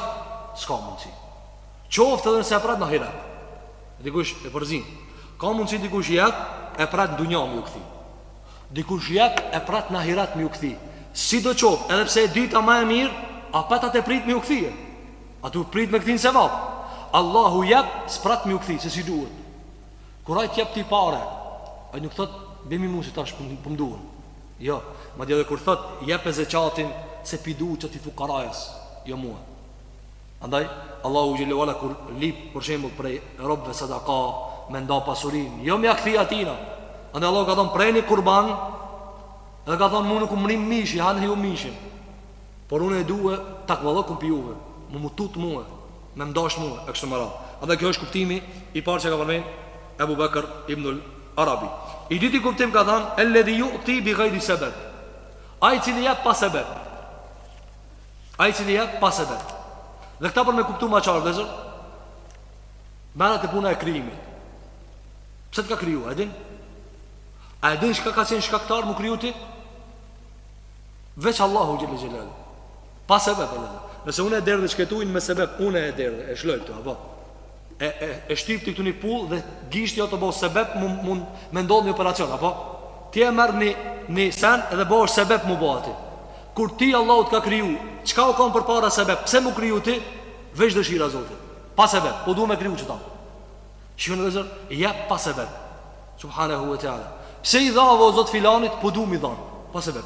S'ka mundësi. Qoftë edhe nëse e pret në ahiret. Dikush e përzin. Ka mundësi dikush jep e pret në dunja me ju kthi. Dikush jep e pret në ahiret me ju kthi. Sidoqoftë, edhe pse e dyta ma e mirë, apet a tu e prit me ju kthi. A tu prit me kthi n'sevap. Allahu jep, s'pret me ju kthi se s'i duhet. Kur ai t'jep ty pare, ai nuk thot bjermi mu se tash po më duhen. Jo, madje dhe kur thotë jepe zeqatin se p'i duhet atij fukarasë, jo mua. Andaj Allahu xhele ue ala kur lip për shembull prej robëve sadaka me nda pasurinë, jo me ja kthy atina. Andaj Allahu ka thënë preni kurban, edhe ka thënë mua nuk më mrrin mishi, han ju mishin. Por unë e du takvallëkun pi juve, me m'u tut mua. me më dashtë mu e kështu me radhë Edhe kjo është kuptimi i parë që ka përmen Ebu Bekër ibnul Arabi I dyti kuptim ka than El-ledhi juti bi gajri sebeb Ai i cili jep pa sebeb Ai i cili jep pa sebeb Dhe këta për me kuptu ma qartë vllezër Merret te puna e krijimit Pse të ka kriju, a edin? A edin shka ka qenë shkaktar m'u kriju ti? Veç Allahu xhele xhelaluhu Pa sebep vllezër Nëse une e derdhi qëketu me sebep Une e derdhi E shtoj këtu apo E, e, e shtyp këtu një pullë Dhe gishti jot u bo sebep Me mund me ndodhë një operacion Apo Ti e merr një, një sen Dhe bohesh sebep m'u bo ati Kur ti Allah të ka kriju Çka u kan përpara sebep Pse mu kriju ti Veç dëshira e Zotit Pa sebep Po du me kriju qeta Shikoni vllezër Jep pa sebep Subhanehu ue teala Pse i dha o zot filanit Po du mi dhan Pa sebep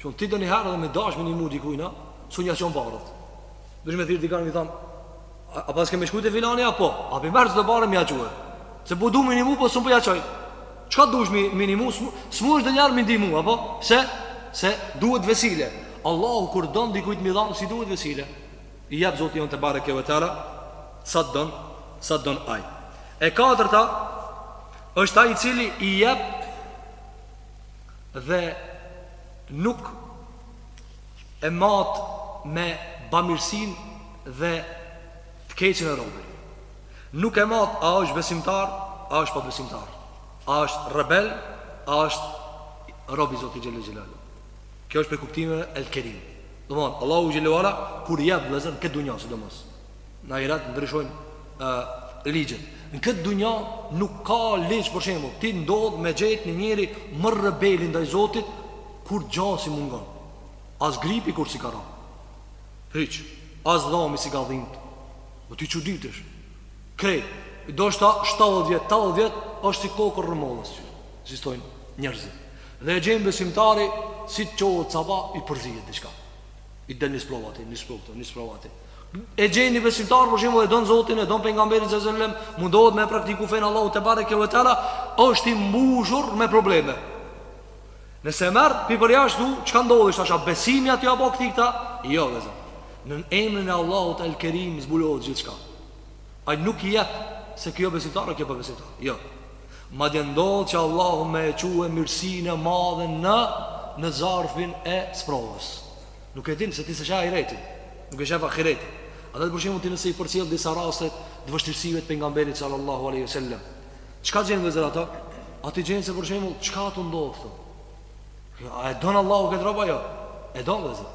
Shumë ti doniherë edhe me dasht me i nimu dikujna Sun ja çon paret Duhesh me thirr dikan me i than A, a pas kemi shku të filani a po A p'i merr qeto pare me ja çu Se po du me i nimu po s'mun po ja çoj Çka dush me, me i nimu S'munesh doniherë me i ndihmu a po Se, se duhet vesile Allahu kur don dikujt me i dhan s'i duhet vesile I jep zoti jonë tebareke ue teala Sa të don Sa të don aj E katërta është ai i cili i jep dhe nuk e mat me bamirësinë dhe të keqen e robit. Nuk e mat a është besimtar, a është pabesimtar, a është rebel, a është rob i Zotit xhele xhelaluhu. Kjo është prej kuptimeve el-Kerim. Domethan, Allahu xhele ue ala, kur jep vllezër këtë dunja, sidomos. Në ahiret ndryshojnë uh, ligjet Në këtë dunja nuk ka ligj për shembull Ti ndodhë me gjetë një njeri më rebeli ndaj Zotit Kurgja s'i mungon As gripi kurrë s'i ka ra Hiç As dhami s'i ka dhimt Po ti çuditesh Krejt Ndoshta 70 vjetë 80 vjetë është si kokrra e mollës Si thojnë njerëzit Dhe e gjenë besimtari Si të qohët sabah i përzihet diçka I del një sprovë aty Një sprovë aty E gjen ni besimtar për shembull e don Zotin, e don pejgamberin sallallahu alajhi wasallam, mundohet me praktiku fen Allahu tebareke ve teala, është i mbushur me probleme. Nëse merr prej përjashta, çka ndodhi tash? A besimi atij apo këtij këta? Jo, vllezër. Në emrin e Allahut El Kerim zbulohet gjithçka. Ai nuk i jep se ky je besimtar apo ky je pabesimtar. Jo. Madje ndodh që Allahu me e çu mirësinë e madhe në në zarfin e sprovës. Nuk e din, se ti s'e sheh ahiretin, nuk e shef ahiretin. Andaj për shembull ti nëse i përcjell disa raste të vështirësive të pejgamberit sallallahu alaihi wasallam, çka gjen vëllezër aty? Aty gjen se për shembull çka aty ndodh këtu. A e don Allahu këtë rob a jo? E don vëllezër.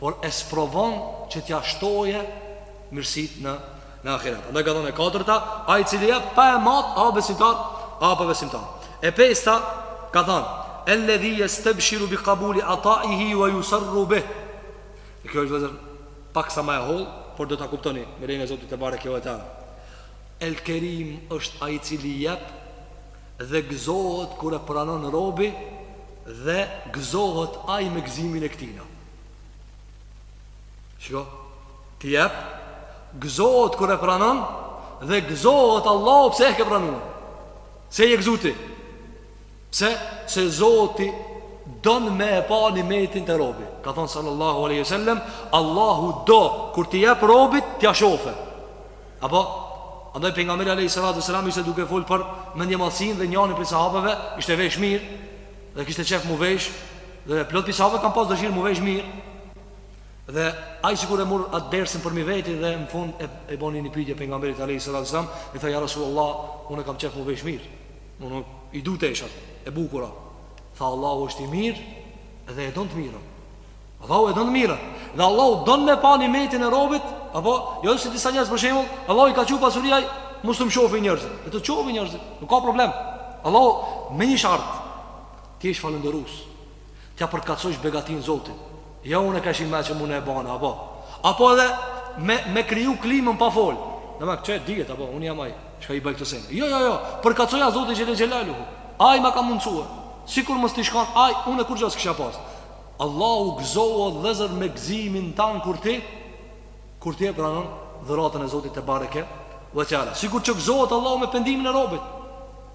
Por e sprovon që t'ja shtoje mirësi në në ahiret. Andaj ka thënë e katërta, ai i cili jep pa e mat, a besimtar, a pabesimtar. E pesta ka thënë, "Alladhi yastabshiru bi qabuli ata'ihi wa yusarru bih." Dhe kjo është vëllezër paksa më e holl, por do ta kuptoni me lejen e Zotit tebareke ve teala. El Kerim është ai i cili jep dhe gëzohet kur e pranon robi dhe gëzohet ai me gëzimin e ktina. Shiko, ti jep, gëzohet kur e pranon Dhe gëzohet Allahu pse e ke pranu Se je gëzu ti Pse, se zoti Don me e pa nimetin te robi Ka thonë sallallahu aleyhi sallem Allahu do kur t'i jep robit T'ia shofe Apo, andaj pejgamberi aleyhi sallatu sallam Ishte duke folë për mendjemadhësinë dhe njani prej sahabeve Ishte vesh mirë Dhe kishte qef mu vesh Dhe plot prej sahabeve kan pas dëshirë mu vesh mirë Dhe ai sikur e murë atë dersin përmi veti Dhe në fund e, e boni një pytje pejgamberit Alehi Salatu Selam I tha ja Rasulullah Unë kam qef mu vesh mirë Unë i du teshat E bukura Tha Allahu është i mirë Dhe e don të mirën Allahu e don të mirën. Dhe Allahu don me pa nimetin e robit, apo jo si disa njerëz për shembull, Allahu i ka çu pasuri a ai mos të më shofin njerëzit. E të shofin njerëzit, nuk ka problem. Allahu me një shart të jesh falënderues. T'ia përkatësosh begatin Zotit. Jo unë kah, shim me çë mund e bona apo. Apo edhe me me kriju klimën pa fol. Do me këtë nijet apo unë jam ai. Që ka bo këtë sen? Jo jo jo, përkatësoja Zotit xhele xhelaluhu. Ai ma ka mundsuar. Sikur mos t'ish kon ai, unë kurrë s'e kisha pas. Allahu gëzohet vëllezër me gëzimin tanë kur ti kur ti e pranon dhuratën e Zotit tebareke ve teala. Sikur që gëzohet Allahu me pendimin e robit.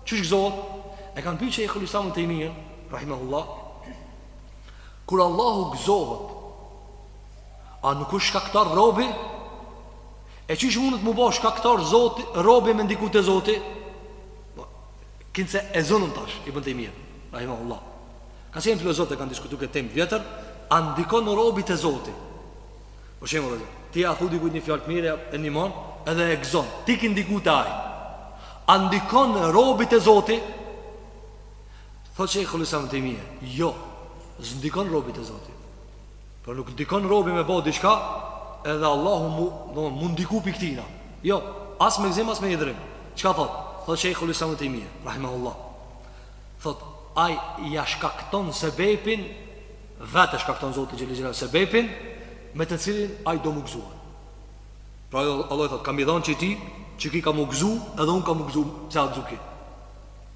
Çish gëzohet? E kanë pyetur Sheikhul Islam ibn Tejmian, rahimahullah. Kur Allahu gëzohet, a nuk është shkaktar robi? E çish mundet mu bo shkaktar Zoti, robi me ndiku te Zoti? Po, kinse e zonën tash, Ibn Tejmia, rahimahullah. Ka qenë filozofët e kanë diskutu këtë temë vjetër, a ndikon robit e Zotit. Për shembull, ti ja thua dikujt një fjalë të mirë e ndihmon, edhe e gëzon. Ti ke ndikuar te ai. A ndikon robit e Zotit? Thotë Shejhul Islam Tejmije Jo, s'ndikon robi te e Zotit Por nuk ndikon robi me bo diçka Edhe Allahu mu, no, mu ndiku prej tina Jo, as me gzim, as me idhnim Çka thotë? Thotë Shejhul Islam Tejmije Rahimahullah thot ai ja shkakton sebepin vetë e shkakton Zoti xhel-le xhelal sebepin me të cilin ai do m'u gëzu. Pra jo, Allahu thot kam i dhënë që ti që ki kam me u gëzu edhe un kam me u gëzu se a gëzu ky.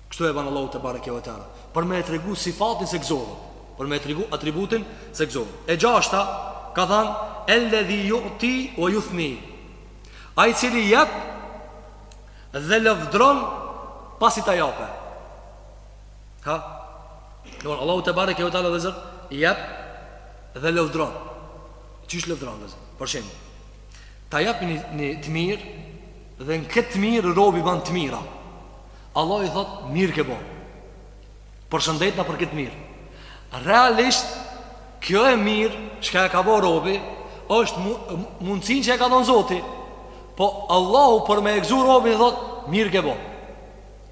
Kështu e ban Allahu tebareke ve teala. Për me e tregu sifatin se gëzohet, për me e tregu atributin se gëzohet. E gjashta ka thënë alladhi yu'ti wa yuthni. Ai i cili jep Dhe lëvdron pasi ta jape. Ha? Domthon Allahu tebareke ve teala vllezër jep dhe lëvdron. Qysh lëvdron vllezër. Për shembull, ta jap një, një të mirë dhe në këtë të mirë robi bën të mira. Allahu thot mirë ke bon. Përshëndetna për këtë mirë Realisht Kjo e mirë Çka e ka bo robi është mundësi që e ka dhonë zoti Po Allahu për me e gzu robin thotë mirë ke bo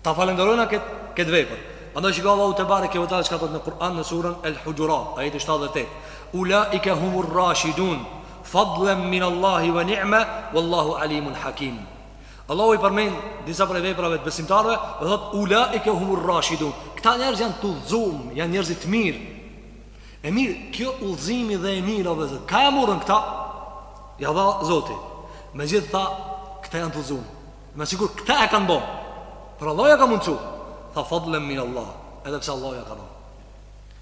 Ta falenderojna këtë kët vepër Andaj Allahu tebareke ve teala Çka thot në Kur'an në surën El Huxhurat Ajeti 78 Ulaike humur rashidun Fadlen min Allahi ve ni'me Wallahu alimun hakim Allahu i përmend disa prej veprave të besimtarëve dhe thot ulaike humur rashidun. Këta njerëz janë të udhëzuar, janë njerëz të mirë. E mirë, kjo udhëzimi dhe e mirë o vllezër. Kah e morën këta? Ja dha Zoti. Me gjithatë tha, këta janë të udhëzuar. Me sikur këta e kanë bërë. Por Allahu ja ka mundsu. Tha fadlen min Allah. Edhe pse Allahu ja ka dhënë.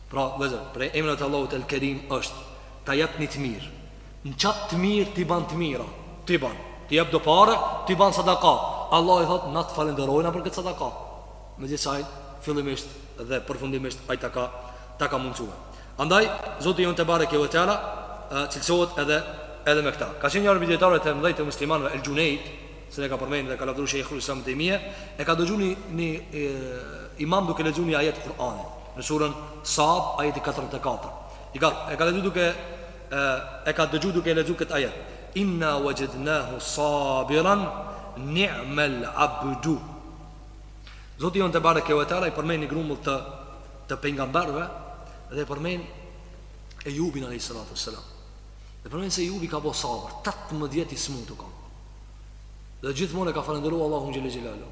Pra, vllezër, prej emrave t'Allahut El Kerim është ta jep ni të mirë. Nqat të mirë ti ban të mira Ti ban Ti jep do pare Ti ban sadaka Allahu thot Na t'falenderojna për këtë sadaka Megjithëse Fillimisht dhe përfundimisht Aj ta ka Ta ka mundësue Andaj Zoti jonë tebareke ve teala Cilësohet edhe Edhe me këta Ka qenë një prej dijetarve të mdhej të muslimanve El Xhunejd Se e ka përmend dhe ka lavdru Shejhul Islam Tejmije E ka dëgju një, një e, imam duke lexu një ajet t'Kur'anit Në surën Sad, ajeti 44 I ka, e ka lexu duke A e ka dëgju duke lexu këtë ajet, Inna wajadnahu sabiran ni'mal 'abdu. Zoti jonë tebareke ve teala i përmend një grumbull të të pejgamberëve dhe përmend Ejubin alayhis salatu wassalam. Dhe përmend se Ejubi ka bo sabër, 18 vjet i smut u ka. Dhe gjithmonë e ka falendëruar Allahun xhel-le xhelaluhu.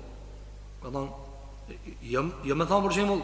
Ka thënë jam jam më thon për shembull,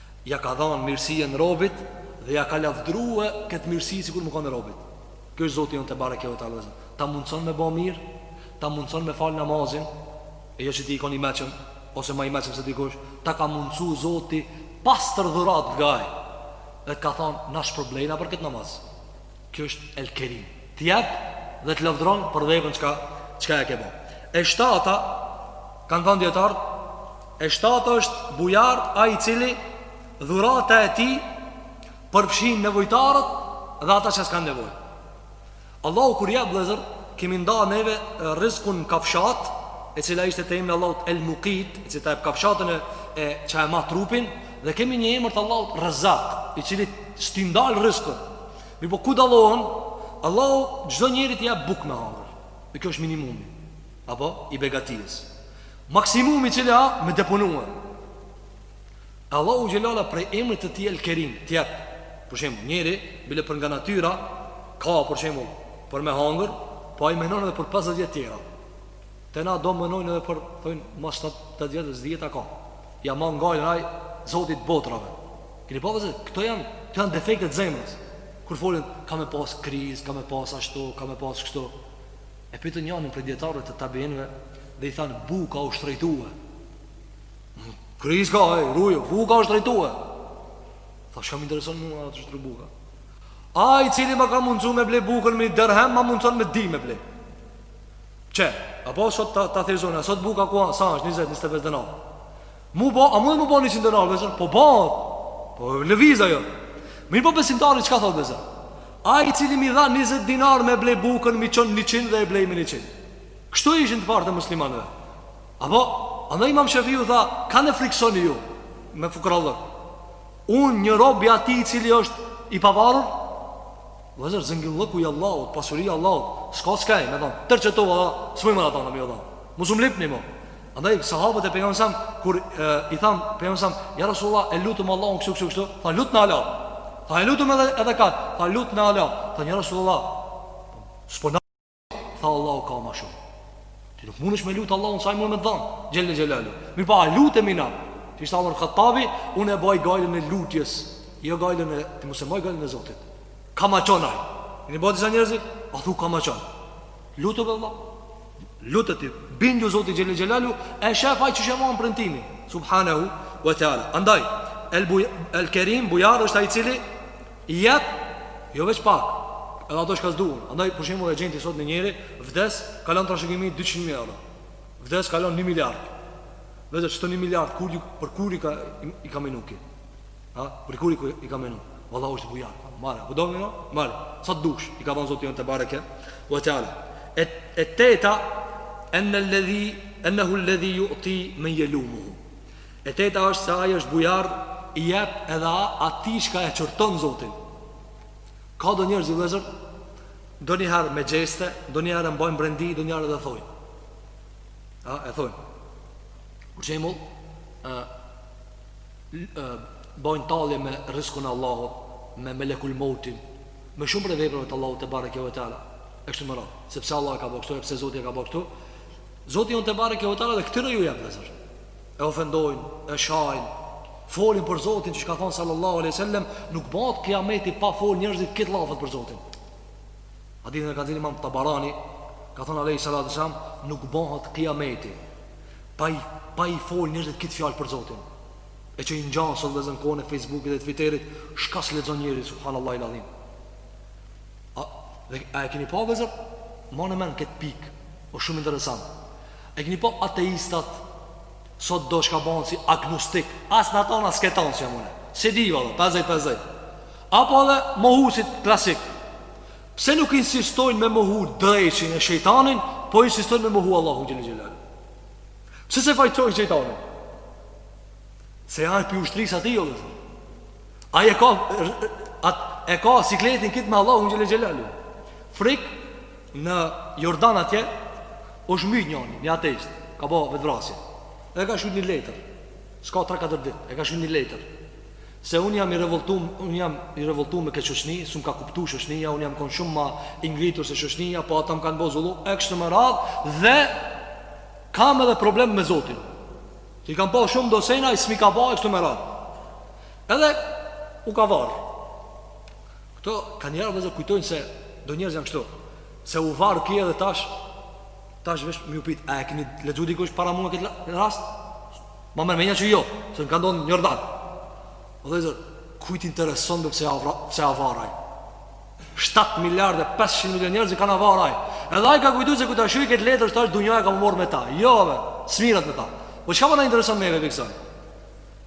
Ja ka dhanë mirësien robit dhe ja ka lavdrue këtë mirësi sikur me kon e robit. Ky është Zoti jonë tebareke ve teala ta mundson me ba mirë, ta mundson me falë namazin, e jo që ti i kon i meçëm ose ma i meçëm se dikush, ta ka mundsu Zoti, pastër dhuratë nga Ai dhe të ka thanë na të shpërblejna për këtë namaz. Ky është El Kerim. Të jep dhe të lavdëron për veprën çka e ke bë. E shtata kanë thënë dietar, e shtata është bujar ai i cili dhurata e tij përfshin nevojtarët dhe ata që s'kanë nevojë. Allahu kur jep vëllazër, kemi nda neve rrizkun kafshatë, e cila ishte te emri i Allahut El Mukit, e cila jep kafshatën e, e që e ma trupin dhe kemi një emër të Allahut Rrezak, i cili s'të ndal rrizkun. Mirëpo ku dallohen Allahu çdo njeri të jep bukë me hangër Dhe kjo është minimumi Apo i begatisë Maksimumi që lejon me deponuar Allahu xhelle ala prej emrit të tij el kerim Të jep Për shembull njeri bile për nga natyra Ka për shembull për me hangër Po ai menon edhe për 50 vjet tjera Tjerë do menojn edhe për Thojnë ma shtatëdhjetë vjet a ka Ia man gajlen ai Zotit të botrave Keni pa vëllezër, këto janë, këto janë defekte të zemrës. Kur folin, ka me pas krizë, ka me pas ashtu, ka me pas kështu. E pyetën njanin prej dietarëve të tabiinëve dhe i thanë buka u shtrejtue. Krizë ka, ej, ruju, buka u shtrejtue. Tha, çka më intereson mua a u shtrejtue buka. Ai i cili ma ka mundësu me ble bukën me ni dërhem, ma mundëson me dy me ble. Qe, apo sot ta, ta themi te na, sot buka ku sa është, 20-25 denar. Mu bo, a mund të më bo një qind denar vllezër? Po bëhet. Po lëviz ajo. Mirë po besimtari çka thot vllezër? Ai i cili mi dha 20 dinar me ble bukën, mi çon 100 dhe e blej me 100. Kështu ishin të parët e muslimanëve. Apo, andaj Imam Shafiu tha, çka më friksoni ju me fukrallëk. Unë jam rob i atij i cili është i pavarur, vllezër, zenginllëku i Allahut, pasuria e Allahut, s'ka s'ka e, me thonë, tërë që tu, vllezër, s'moj më në ta në mjë, vllezër, mu s'u më lipni, mo. Andaj sahabët e pejgamberit sa kur e, i thanë pejgamberit sa ja rasulullah e lutem Allahun kështu kështu kështu, tha lutne Allahun. Tha e lutem edhe edhe këtë, tha lutne Allahun. Thanë ja rasulullah. S'po na tha Allahu ka më shumë. Ti nuk mundesh me lut Allahun sa ai mund me dhon. Xhelle xhelalu. Mirëpo, lutemi na. Si tha Omer Hattabi, unë e baj gajlën e lutjes, jo gajlën e ti mos e maj gajlën e Zotit. Ka me çu ai. Në botë sa njerëzit, a thu ka me çu. Lutu Allah. Lutet i bindu Zotit xhele xhelaluhu E shef ai që s'e man premtimin Subhanehu wa ta'ala Andaj El, buj, el Kerim Bujar është ai i cili Jep Jo veç pak Edhe ato shka s'duhen Andaj për shembull e gjen ti sot një njeri Vdes ka lon trashëgimi 200.000 euro Vdes ka lon 1 miliard Vdes qëto 1 miliard kur, Për kur i ka, i ka menu ky Ha, për kur i, kur i ka menu? Valla është bujar, ka, merre, për po do menu? Merre, sa të dush, i ka thonë Zoti jonë tebareke ve teala. E, e teta, enne lledhi, ennehu lledhi juti men jelumuhu. E teta është se ai është bujar, i jep edhe a, atij shka e qorton Zotin. Ka do njerëz vllezër, donjëherë me gjeste, donjëherë e mbajnë brendi, donjëherë edhe thojnë. Ha, e thojnë. Për shembull, e, bojnë tallje me rrizkun e Allahut, me melekul mautin, me shumë prej veprave të Allahut tebareke ve teala. E kështu me radhë, sepse Allahu e ka bërë kështu, sepse Zoti e ka bërë kështu. Zoti jonë tebareke ve teala edhe këtyre ju jep vllezër. E ofendojnë, e shajnë, folin për Zotin që ka thënë sallallahu alejhi ve sellem, nuk bëhet kijameti pa fol njerëzit këtë llafet për Zotin. Hadithin e ka dhënë Imam Tabarani, ka thënë alejhi salatu selam, nuk bëhet kijameti Pa i, pa i folë njerëzit këtë fjalë për Zotin E që i ngjanë sot vllezër n'kohën e Facebookit dhe Twitterit Shka s'lexon njeri, subhanallahil adhim A, dhe, a e keni pa vllezër? Mane n'men këtë pikë O shumë interesant E keni pa ateistat Sot do shka banë si agnostik As në atë anë as n'këtë anë s'jam unë S'e di valla, besoj, s'besoj Apo edhe mohusit klasik Pse nuk insistojnë me mohu dreqin e shejtanin, po insistojnë me mohu Allahun xhele xhelaluhu. Pse s'e fajsojnë shejtanin? Se janë pi ushtrisë atij jo ve Ai e ka at, E ka sikletin kitë me Allahun xhele Frik Në Jordan atje Osht myt njani, një ateist Ka bo vetëvrasje E ka shkru një letër S'ka 3-4 ditë E ka shkru një letër Se unë jam i revoltum unë jam i revoltum me këtë shoqni s'um ka kuptu shoqnija unë jam kon shumë ma i ngritur se shoqnija po ata më kanë bo zullum e kështu me radh dhe kam edhe problem me Zotin se i kam pa shumë do sene ai s'mi ka ba e kështu me radh edhe u ka var këta kanjëherë vllezër kujtojnë se do njerëz kështu se u var ky edhe tash tash veç me ju pyt a e keni lexu dikush para mu me këtë rast Ma merr menja që jo Se ka ndodh në Jordan O vllezër Kujt i intereson ve pse u var, pse u var ai 7 miliard e 500 milion njerëz i kanë u var ai Edhe ai ka kujtu se kur ta shkruj këtë letër Tash dunjaja ka me u marrë me ta Jo ve, s'merret me ta Po çka mu më intereson me e ve pi kësaj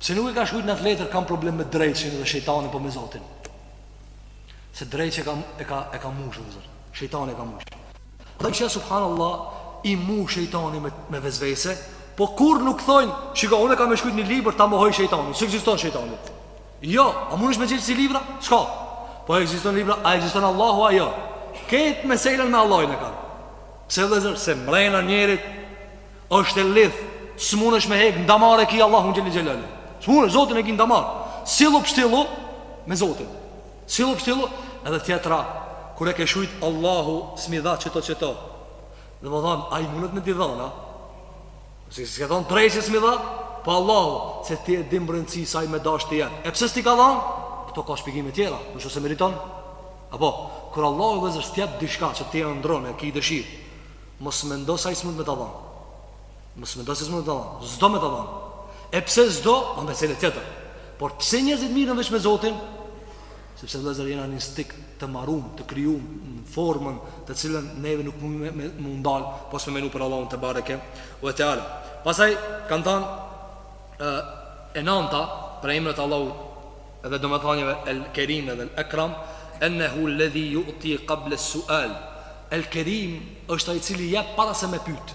Pse nuk e ka shkrujt në atë letër Kam problem me dreqin dhe shejtanin po me Zotin Se dreqi e ka, e ka, e ka mush vllezër Shejtani e ka mush Dhe kështu subhanallah i mun shejtani me, me vesvese, po kurrë nuk thojnë, shiko, unë kam me shkrujt një libër ta mohoj shejtanin, s'ekziston shejtani. Jo, a munesh me gjetë ksi libra? S'ka, po ekzistojnë libra, a ekziston Allahu, a jo. Këtë meselen me Allahun e kanë. Pse vllezër, se mrena njerit, është e lidhë, s'munesh me hekë, n'damar e ki Allahun xhele xhelaluhu. S'munesh, Zotin e ki n'damar. Sillu pshtillu me Zotin. Sillu pshtillu Edhe tjetra Kur e ke shujt Allahu s'mi dha qeto qeto domethanë Ai mundet me t'i dhon a Si s'ke thonë prej si s'mi dha Po Allahu Se ti e di n'brendësi se ai me dasht t'i jep E pse s'ti ka dhanë Këto ka shpjegime tjera Ndoshta s'e meriton Apo Kur Allahu vllezër s't'jep diçka që ti e andrron E ki dëshirë Mos mendo se ai s'mund me ta dhanë Mos me dashtë me dhanë. S'do me ta dhanë. E pse s'do? Asht mesele tjetër. Por pse njerëzit mirren veç me Zotin? Sepse vëllezër jena n'instinkt të marum, të krijum në formën të cilën neve nuk mund me, me, me ndal, pos me menu për Allahun tebareke ve teala. Pastaj kanë thënë ë e nanta për emrat e Allahut edhe domethënieve El Kerim dhe El Ekram, enhu alladhi yu'ti qabla as-su'al. El Kerim është ai i cili jep para se me pyet.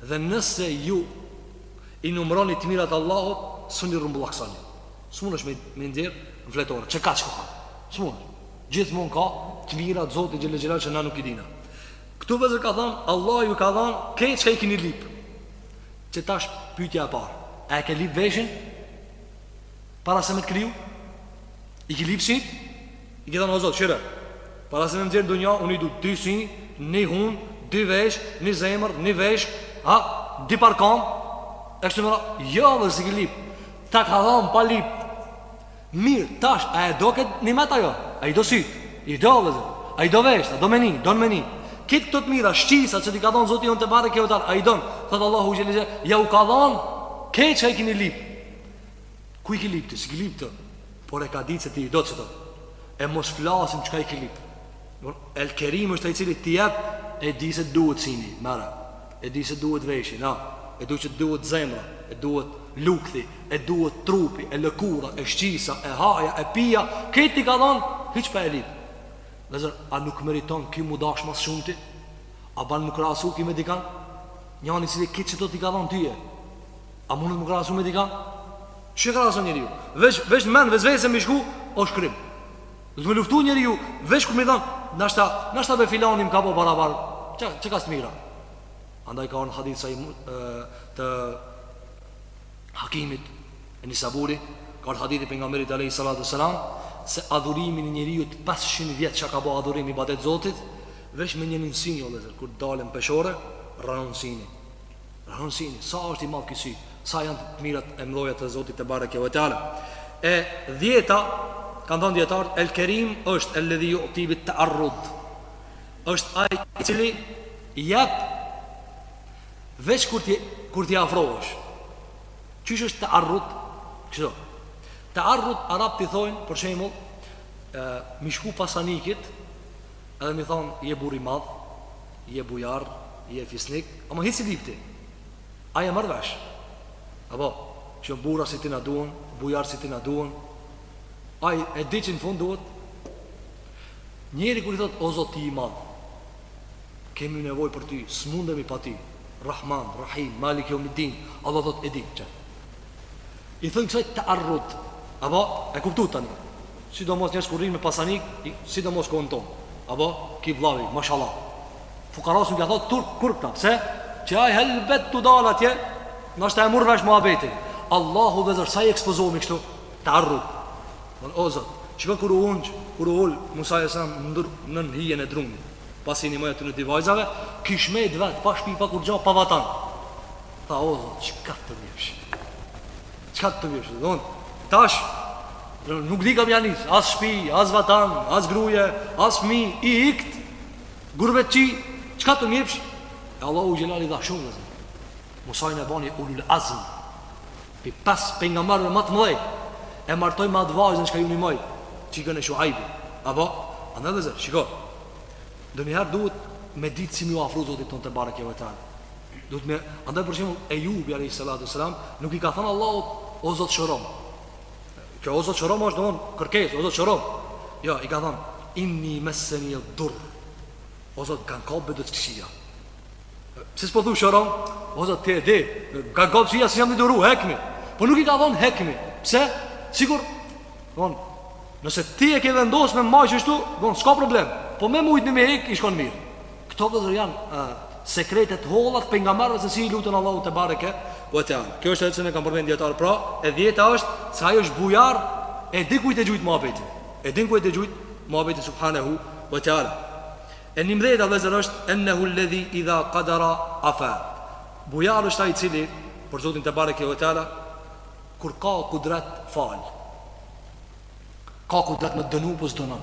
Dhe nëse ju i numroni të mirat e Allahut, s'muni i rrumbullaksoni. S'munesh me, me i nxjerrë në fletore, qe kaq ka. S'mund. Gjithmonë ka të mira t'Zotit xhele xhelaluhu që na nuk i dina. Këtu vllezër ka thonë, Allahu ju ka dhanë, krejt çka i kini lipë. Qetash pytja e parë. A e ke lipë veshin? Para se me të kriju? I ki lipë sytë? I ke thënë o Zot, kqyre, para se me nxjerr në dunja, unë i du dy sy, një hun, dy vesh, një zemër, një veshkë, ha, dy palë kamë, e kështu me radhë, jo de s'i ki lip, ta ka dhanë pa lip, mirë, tash, a e do këtë nimet a jo, a i do sytë, i do vllezër, a i do veshtë, a do me ni, don me ni, krejt këto të mira, shqisa që t'i ka dhonë Zoti ynë tebareke ve teala A i don, thotë Allahu xhele xhelaluhu Jau ka dhonë, krejt çka kini lip Ku i ki lip ti, s'i ki lip ti Por e ka ditë se ti i do qeto E mos flasim çka i ki lip El Kerim është ai i cili t'i jep E di se t'duhet syni, merre E di se duhet veshi, na E di që t'duhet zemra E duhet lukthi E duhet trupi E lëkura E shqisa E haja E pia Krejt t'i ka dhonë Hiç pa e lip Vllezër, a nuk meriton ky m'u dasht ma s'shumti? A ban m'u krahasu ky me dikan? Njani i cili krejt qeto t'i ka dhonë tye A mundet me u krahasu me diçka? Çe krahason njeriu? Veç veç në mend veç me të shku, osht krim. Duhet me luftu njeriu, veç kur me i thon, nashta, nashta be filani më ka bo barabar. Çka çka ka të mira? Andaj ka ardh hadith sahih të Hakimit en-Nejsaburi Ka ardh hadith i Pejgamberit Alejhi Salatu Selam Se adhurimin e njeriut 500 vjet Çka ka bo adhurim ibadet Zotit Veç me njënin sy o vllezër Kur dalin në peshore, rëndon syni Rëndon syni, sa është i madh ky sy, sa janë të mirat e mëdha të Zotit tebareke ve teala. E dhjeta, kanë thënë dijetarët, El Kerim është el ladhi yu'ti bit ta'arrud. Është ai i cili jap veç kur t'i kur t'i afrohesh. Qysh është ta'arrud? Kështu. Ta'arrud arabët i thonë, për shembull, me i shku pasanikit Edhe me i thanë, je burrë i madh, je bujar, je fisnik, ama hiç s'i lyp ti. Ai e marr vesh. Apo, që burra si ti na duhen, bujar si ti na duhen. Ai e di që në fund duhet. Njeri kur i thotë, o Zot ti je i madh, kemi nevojë për ty, s'mundemi pa ty. Rahman, Rahim, Malik Yawmiddin, Allah thotë e di që. I thonë kësaj ta'arrud Apo, e kuptuat tani Sidomos njerëz kur rrinë me pasanik Sidomos kohën tonë Apo, ky vllavi, mashallah Fukarasë nuk ia thotë kurrkur këta Pse, që ai helbet të dalë atje Nashta e merr vesh muhabetin Allahu vllezër, sa i ekspozohemi kështu Ta'arrud Në o Zot, çka kur u ungj Kur u ul, Musa alejhi selam nën hijen e drunit Pas iu nimoi dy vajzave Kish met vetë, pa shpi, pa kurgjo, pa vatan Tha, O Zot, çka të m'jepsh. Çka të m'jepsh, do të thotë, tash nuk di kah me ia nis, as shtëpi, as vatan, as grue, as fëmijë, i ikt. Gurbetçi, çka të m'jepsh? E Allahu xhele i dha shumë vllezër. Musajnë e bani ulul azm Pi pesë pejgamberëve ma të mëdhej E martoi me atë vajzën çka iu nimoi Çikën e Shuajbit Apo, andaj vllezër, shiko Ndonjëherë duhet me ditë si me iu afru Zotit tonë tebareke ve teala Duhet me andaj për shembull Ejubi alayhi salatu wasalam nuk i ka thënë Allahut o Zot shërom. Kjo o Zot shërom është domon kërkesë o Zot shërom. Jo, i ka thënë inni masani ad-dur. O Zot m'kan kap do të kqija. Pse s'po thu shërom? O Zot ti e di, m'kan kap si jam i duru hekmi. Po nuk i ka thënë hekmi. Pse? Sigur Domon, nëse ti e ke vendosur me m'majt ashtu, domon, s'ka problem. Po me mujt me m'i hek i shkon mirë. Këto vëllezër janë uh, sekretet holla pejgamberëve se si i luten Allahu te bareke ve teala. Kjo është ajo që na kan përmend dietart. Pra, e dhjeta është se ai është bujar e di kujt ja gjujt muhabetin. E di kujt ja gjujt muhabetin subhanahu ve teala. E njimdheta vllezër është Ennehu ledhi idha kadara afa Bujar është ai i cili Për zotin tebareke ve teala Kur ka kudret fal Ka kudret me dënu po s'dënon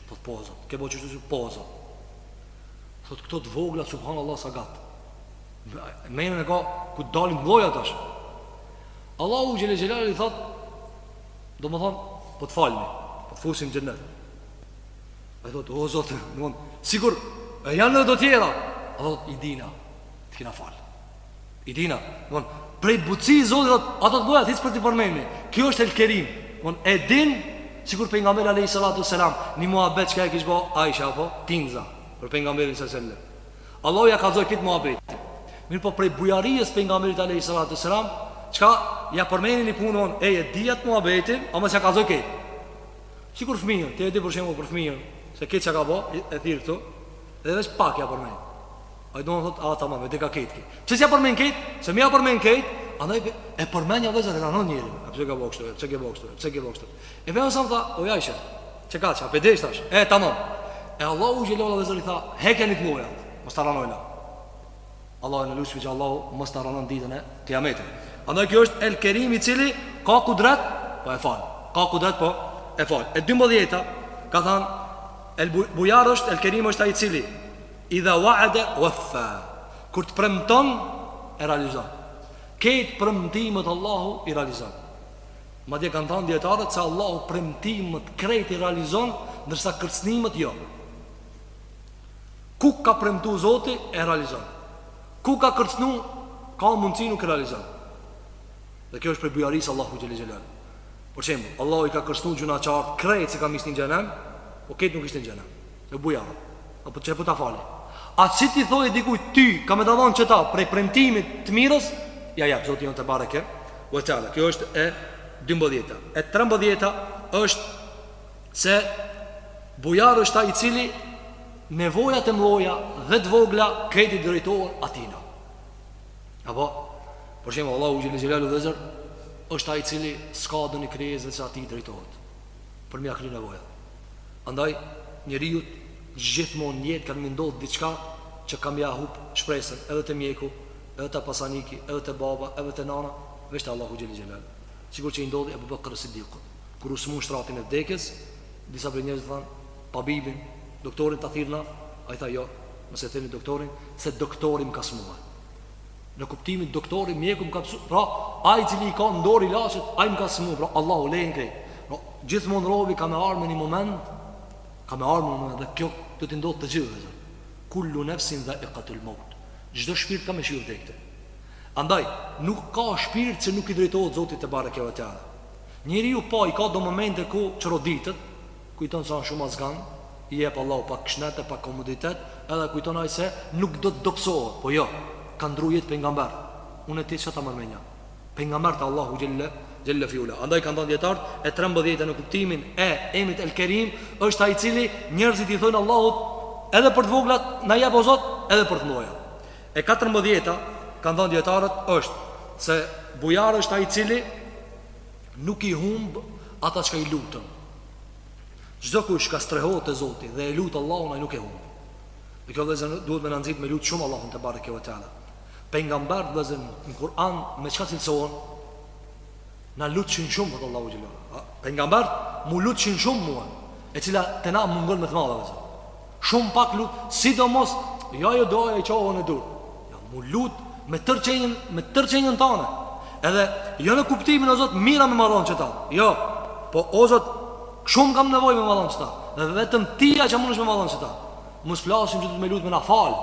Thot po zot, ke bo qështu po zot Thot këto të vogla, subhanallah sa gat Menën e ka ku dalin mlloja tash Allahu xhele xhelali thot Domethon, po të falmi Po të fusim xhenet Ai thot, o zot, mund Sigur, janë edhe do tjera Ai thot, i dina, ti kina fal I dina, von, prej buci i Zotit thot, ato mlloja hiç s'ti përmeni. Ky është El Kerim. Von, e din sikur pejgamberi alayhi salatu selam një muhabet që e kish bo Aisha po tinza për pejgamberin sa selam. Allahu ja kallxoi këtë muhabet. Mirëpo prej bujarisë pejgamberit alayhi salatu selam, çka ja përmeni një punë e e diti muhabetin, ama s'ja kallxoi krejt. Sikur fëmijën, ti e di për shembull për fëmijën, se krejt çka ka bo, e thirr këtu, dhe veç pak ja përmend. Ai do të thotë, ah tamam, e dika krejt ky. Pse s'ja përmend krejt? Se me ja përmend krejt, andaj e përmend një vllezër e ranon njëri. A pse ke bo kshtu? Pse ke bo kshtu? Pse ke bo kshtu? E vjen sa tha, o ja isha. Çe ka ça, pedesh tash. E tamam. E Allahu xhele xhelal vllezër i tha, hekeni mlloja, mos ta ranojmë. Allahun e lusim që Allahu mos ta ranon ditën e kiametit. Andaj kjo është El Kerim i cili ka kudret, po e fal. Ka kudret po e fal. E 12-ta ka thënë El bujar është El Kerim është ai i cili Idha wa'ada waffa Kur të premton, e realizon. Krejt premtimet Allahu i realizon. Madje kanë thënë dietarët se Allahu premtimet krejt i realizon, ndërsa kërcënimet jo. Ku ka premtu Zoti e realizon. Ku ka kërcënu, ka mundësi nuk e realizon. Dhe kjo është prej bujarisë Allahut xhel xelal. Për shembull, Allahu i ka kërcënu gjynahqarët krejt se kam i shti n'xhenem, po krejt nuk i shtin në xhenem. Është bujar. Apo qe po ta fali. A se ti thoi dikujt ty ka me ta dhon qeta prej premtimit të mirës? Ja jap Zoti jon te bareke ve teala. Kjo është e 12-ta. E 13-ta është se bujar është ai i cili nevojat e mëdha dhe të vogla krejt i drejtohen atina. Apo për shembull Allahu xhelel xhelalu vllezër është ai i cili s'ka donji krijesë veç se atij drejtohet. për me i kry nevojat. Andaj, njeriut gjithmonë në jetë ka me i ndodhë diçka që ka me ja hup shpresën edhe te mjeku, edhe te pasaniki, edhe te baba, edhe te nana, veç te Allahu xhelle xhelaluhu. Sikur që i ndodhi Ebu Bekër Sidikut. Kur u smu n'shtratin e vdekjes, disa prej njerëzve i thanë, tabibin, doktorin ta thirrim, ai tha jo, mos e thirrni doktorin, se doktori m'ka smu. Në kuptimin doktori mjeku më ka smu, pra ai i cili i ka në dorë ilaçet, ai më ka smu, pra Allahu lehin krejt. Pra gjithmonë robi ka me ardhur në një moment, ka me ardhur në një moment dhe kjo do t'i ndodhë të gjithëve. Zë. Kullu nafsin dha'iqatul maut. Çdo shpirt ka me shiju vdekjen. Andaj nuk ka shpirt që nuk i drejtohet Zotit tebareke ve teala. Njeriu po i ka do momente ku çoroditet, Kujton se a shumë azgan, i jep Allahu pak shnet e pak komoditet, edhe kujton ai se nuk do të dobësohet, po jo, kanë ndrru jetë pejgamberët. Unë e ti çka ta marr me një? Pejgamberët e Allahut xhelle xhelle fi ula. Andaj kanë thënë dijetarët e 13-ta në kuptimin e emrit El Kerim është ai i cili njerëzit i thonë Allahut edhe për të voglat na jep o Zot, edhe për të mëdha. E 14-ta kanë thënë dijetarët është se bujar është ai i cili Nuk i humb ata çka i luten. Çdokush që strehohet te Zoti dhe e lut Allahun ai nuk e humb. Dhe kjo vllezën duhet me na nxit me lut shumë Allahun tebareke ve teala. Pejgambert vllezën në Kur'an me çka cilësohen? Na lutshin shumë thot Allahu xhelal. Pejgambert mu lutshin shumë mua, e cila te ne na mungon me të madhe vllezën. Shumë pak lut, sidomos jo jo duaja e çon durt. Jo, m'u lut me tërë qenien, me tërë qenien tane. Edhe jo në kuptimin o Zot mirë a me ma dhanë qeta. Jo. Po o Zot, shumë kam nevojë me ma dhanë qeta. Dhe vetëm ti je ai që mundesh me ma dhanë qeta. Mos flasim që Zotin me lut me na fal.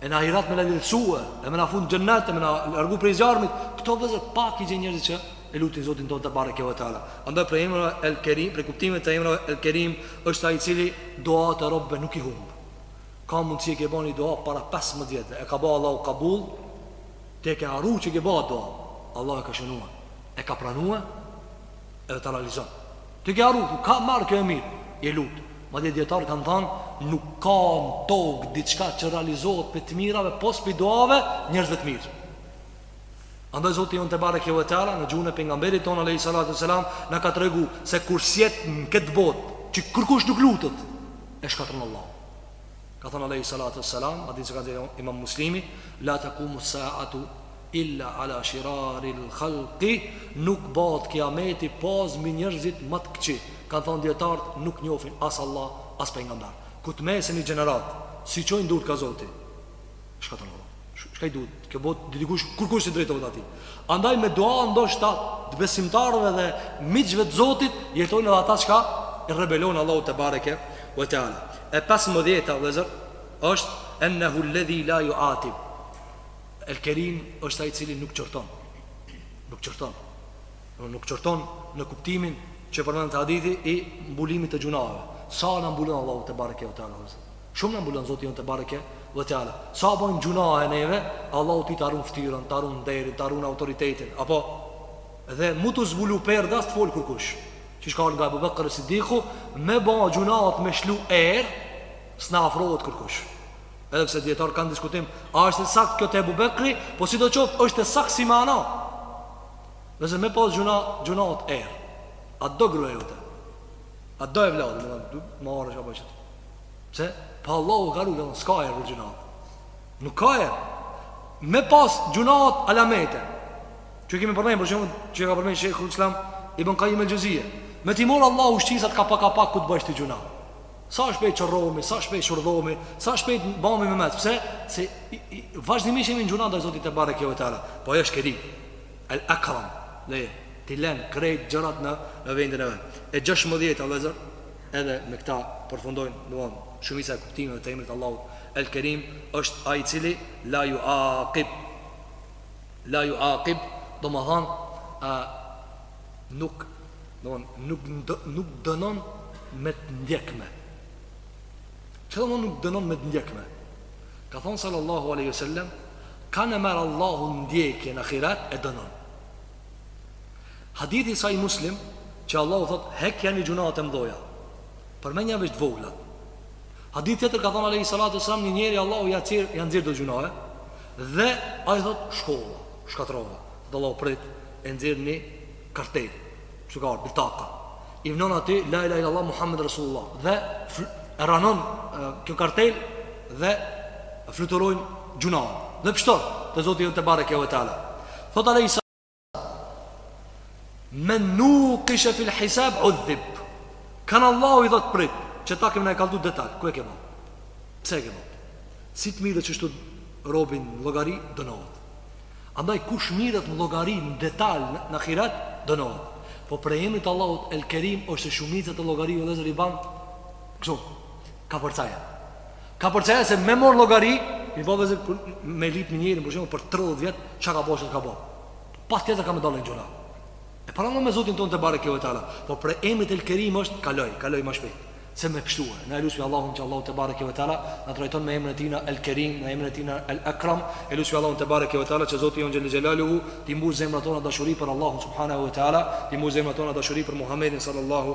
E n'ahiret me na lehtësue, e me na fut n'xhennet, e me na largu prej zjarmit. Kto vllezën pak i gjen njerëz që E lutin Zotin tonë tebareke ve teala. Andaj prej emrave El Kerim, prej kuptimeve të emrave El Kerim është ai i cili duatë e robëve nuk i humb. Ka mundësi e ke ba një dua para pesëmbëdhjetë vjetëve, e ka ba Allahu kabul, ti e ke harru që e ke ba atë dua. Allahu e ka shënue, e ka pranue edhe ta realizon. Ti ke harru, ka m'erdh kjo e mirë, je lutë. Madje dijetarët kanë thanë, nuk ka në tokë diçka që realizohet prej të mirave, pos prej duave t'njerëzve të mirë. Andaj Zoti jonë tebareke ve Teala në gjuhën e pejgamberit ton alayhi salatu selam na ka tregu se kur s'jet në këtë botë që kërkush nuk lutet e shkatron Allah. Ka thënë alayhi salatu selam, hadithin e ka shënu Imam Muslimi, la taqumu sa'atu illa ala shiraril khalqi, nuk bëhet kiameti pos mbi njerëzit më të këqij. Kan thënë dijetarët nuk njohin as Allah as pejgamber. Kur të jesë ni gjeneratë, s'i çojnë durt kah Zoti. Shka të nëmë Shka i duhet Kjo botë Dhe dikush Kurrë kurrë s'i drejtohet atij Andaj me dua ndoshta Të besimtarëve dhe Miqve të zotit Jetojnë edhe ata çka I rebelohen Allahut tebareke ve te ala E pesëmbëdhjeta vllezër është Ennehu ledhi la juatib El Kerim është ai i cili nuk qërton Nuk qërton Nuk qërton në kuptimin Që përmendëm te hadithi I mbulimit të gjunaheve Sa na mbulon Allahu tebareke ve te ala vllezër Shumë na mbulon Zoti jonë tebareke ve te ala. Sa bojmë gjunahe neve, Allahu ty ta runë ftyrën, ta runë nderin, ta runë autoritetin, apo, dhe me t'u zbulu perdja s'të fol kërkush. Qysh ka ardhur nga Abu Bekr Siddiku, me ba gjunahet me shlu erë, s'na afrohet kërkush. Edhe pse dijetarët kanë diskutim, a është e saktë kjo te Abu Bekri, po sidoqoftë është e saktë si mana. Nëse me pas gjuna, gjunahet erë. A do gruaja jote? A do vëlla, më marrësh apo çfarë? Pse? Po Allahu ka ru dhe s'ka erë gjunahi Nuk ka erë Me pas gjunahet alamete Qysh kemi përmend për shembull Qysh ka përmend Shejhul Islam Ibën Kajim Xhevzije Me t'i marrë Allahu shqisat ka pak ka pak kur të bëjsh ti gjunahe Sa shpejt qorrohemi, sa shpejt shurdhohemi Sa shpejt bahemi memec Pse? Se i, i, vazhdimisht jemi në gjunahe ndaj Zotit tebareke ve te ala Po është Kerim El Akram Dhe t'i len krejt gjërat në, në vendin e vet E gjashtëmbëdhjeta, Edhe me këta përfundojnë, domthon, shumica e kuptimeve të emrit të Allahut El Kerim është ai i cili la juaqib. La juaqib, domethanë nuk, domthon, nuk nuk dënon me të ndjekme. Ç'domthon nuk dënon me të ndjekme. Ka thënë sallallahu alaihi wasallam, kan e merr Allahu në ndjekje në ahiret e dënon. Hadithi Sahih Muslim Që Allahu thot hekjani gjunahet e mdhoja Përmendjani veç të voglat Hadith tjetër ka thonë alejhi salatu selam një njeri Allahu ja nxjerr do gjunahe Dhe ai thot shkova Shkatrova Dhe Allahu prit e nxjerr një kartelë Qysh ka ardh bitaka I vënon aty La ilahe illa Allah Muhammed Rasulullah Dhe e ranon kjo kartelë Dhe fluturojnë gjunahet Dhe pështon te Zoti jonë tebareke ve te ala Thot alejhi selam Men nukishe fil hisab udhib Kan Allahu i thot prit Qeta kemi me e kallzu në detal Kur e ke ba? Pse e ke ba? Si të merret qështu robi në llogari Dënohet Andaj kush merret në llogari në detal në ahiret Dënohet Po prej emrit të Allahut El Kerim është shumica e llogarive vllezër i ban Kështu Kapërcaja Kapërcaja se me marr llogari Mi po vëzër kur me lip një njërin Për për 30 vjet Çka ka bo çka të ka bo Pas tjetër ka me dal në gjuna E para në me zotin tonë tebareke ue teala Po prej emrit El Kerim është kaloj Kaloj ma shpejt Se me kështu e Ne e lusmi Allahun që Allahu tebareke ue teala Na trajton me emrin e tina El Kerim Me emrin e tina El Ekram E lusmi Allahun tebareke ue teala Që zoti jonë xhelle xhelaluhu T'i mbush zemrat tona dashuri për Allahun subhanahu ue teala T'i mbush zemrat tona dashuri për Muhammedin sallallahu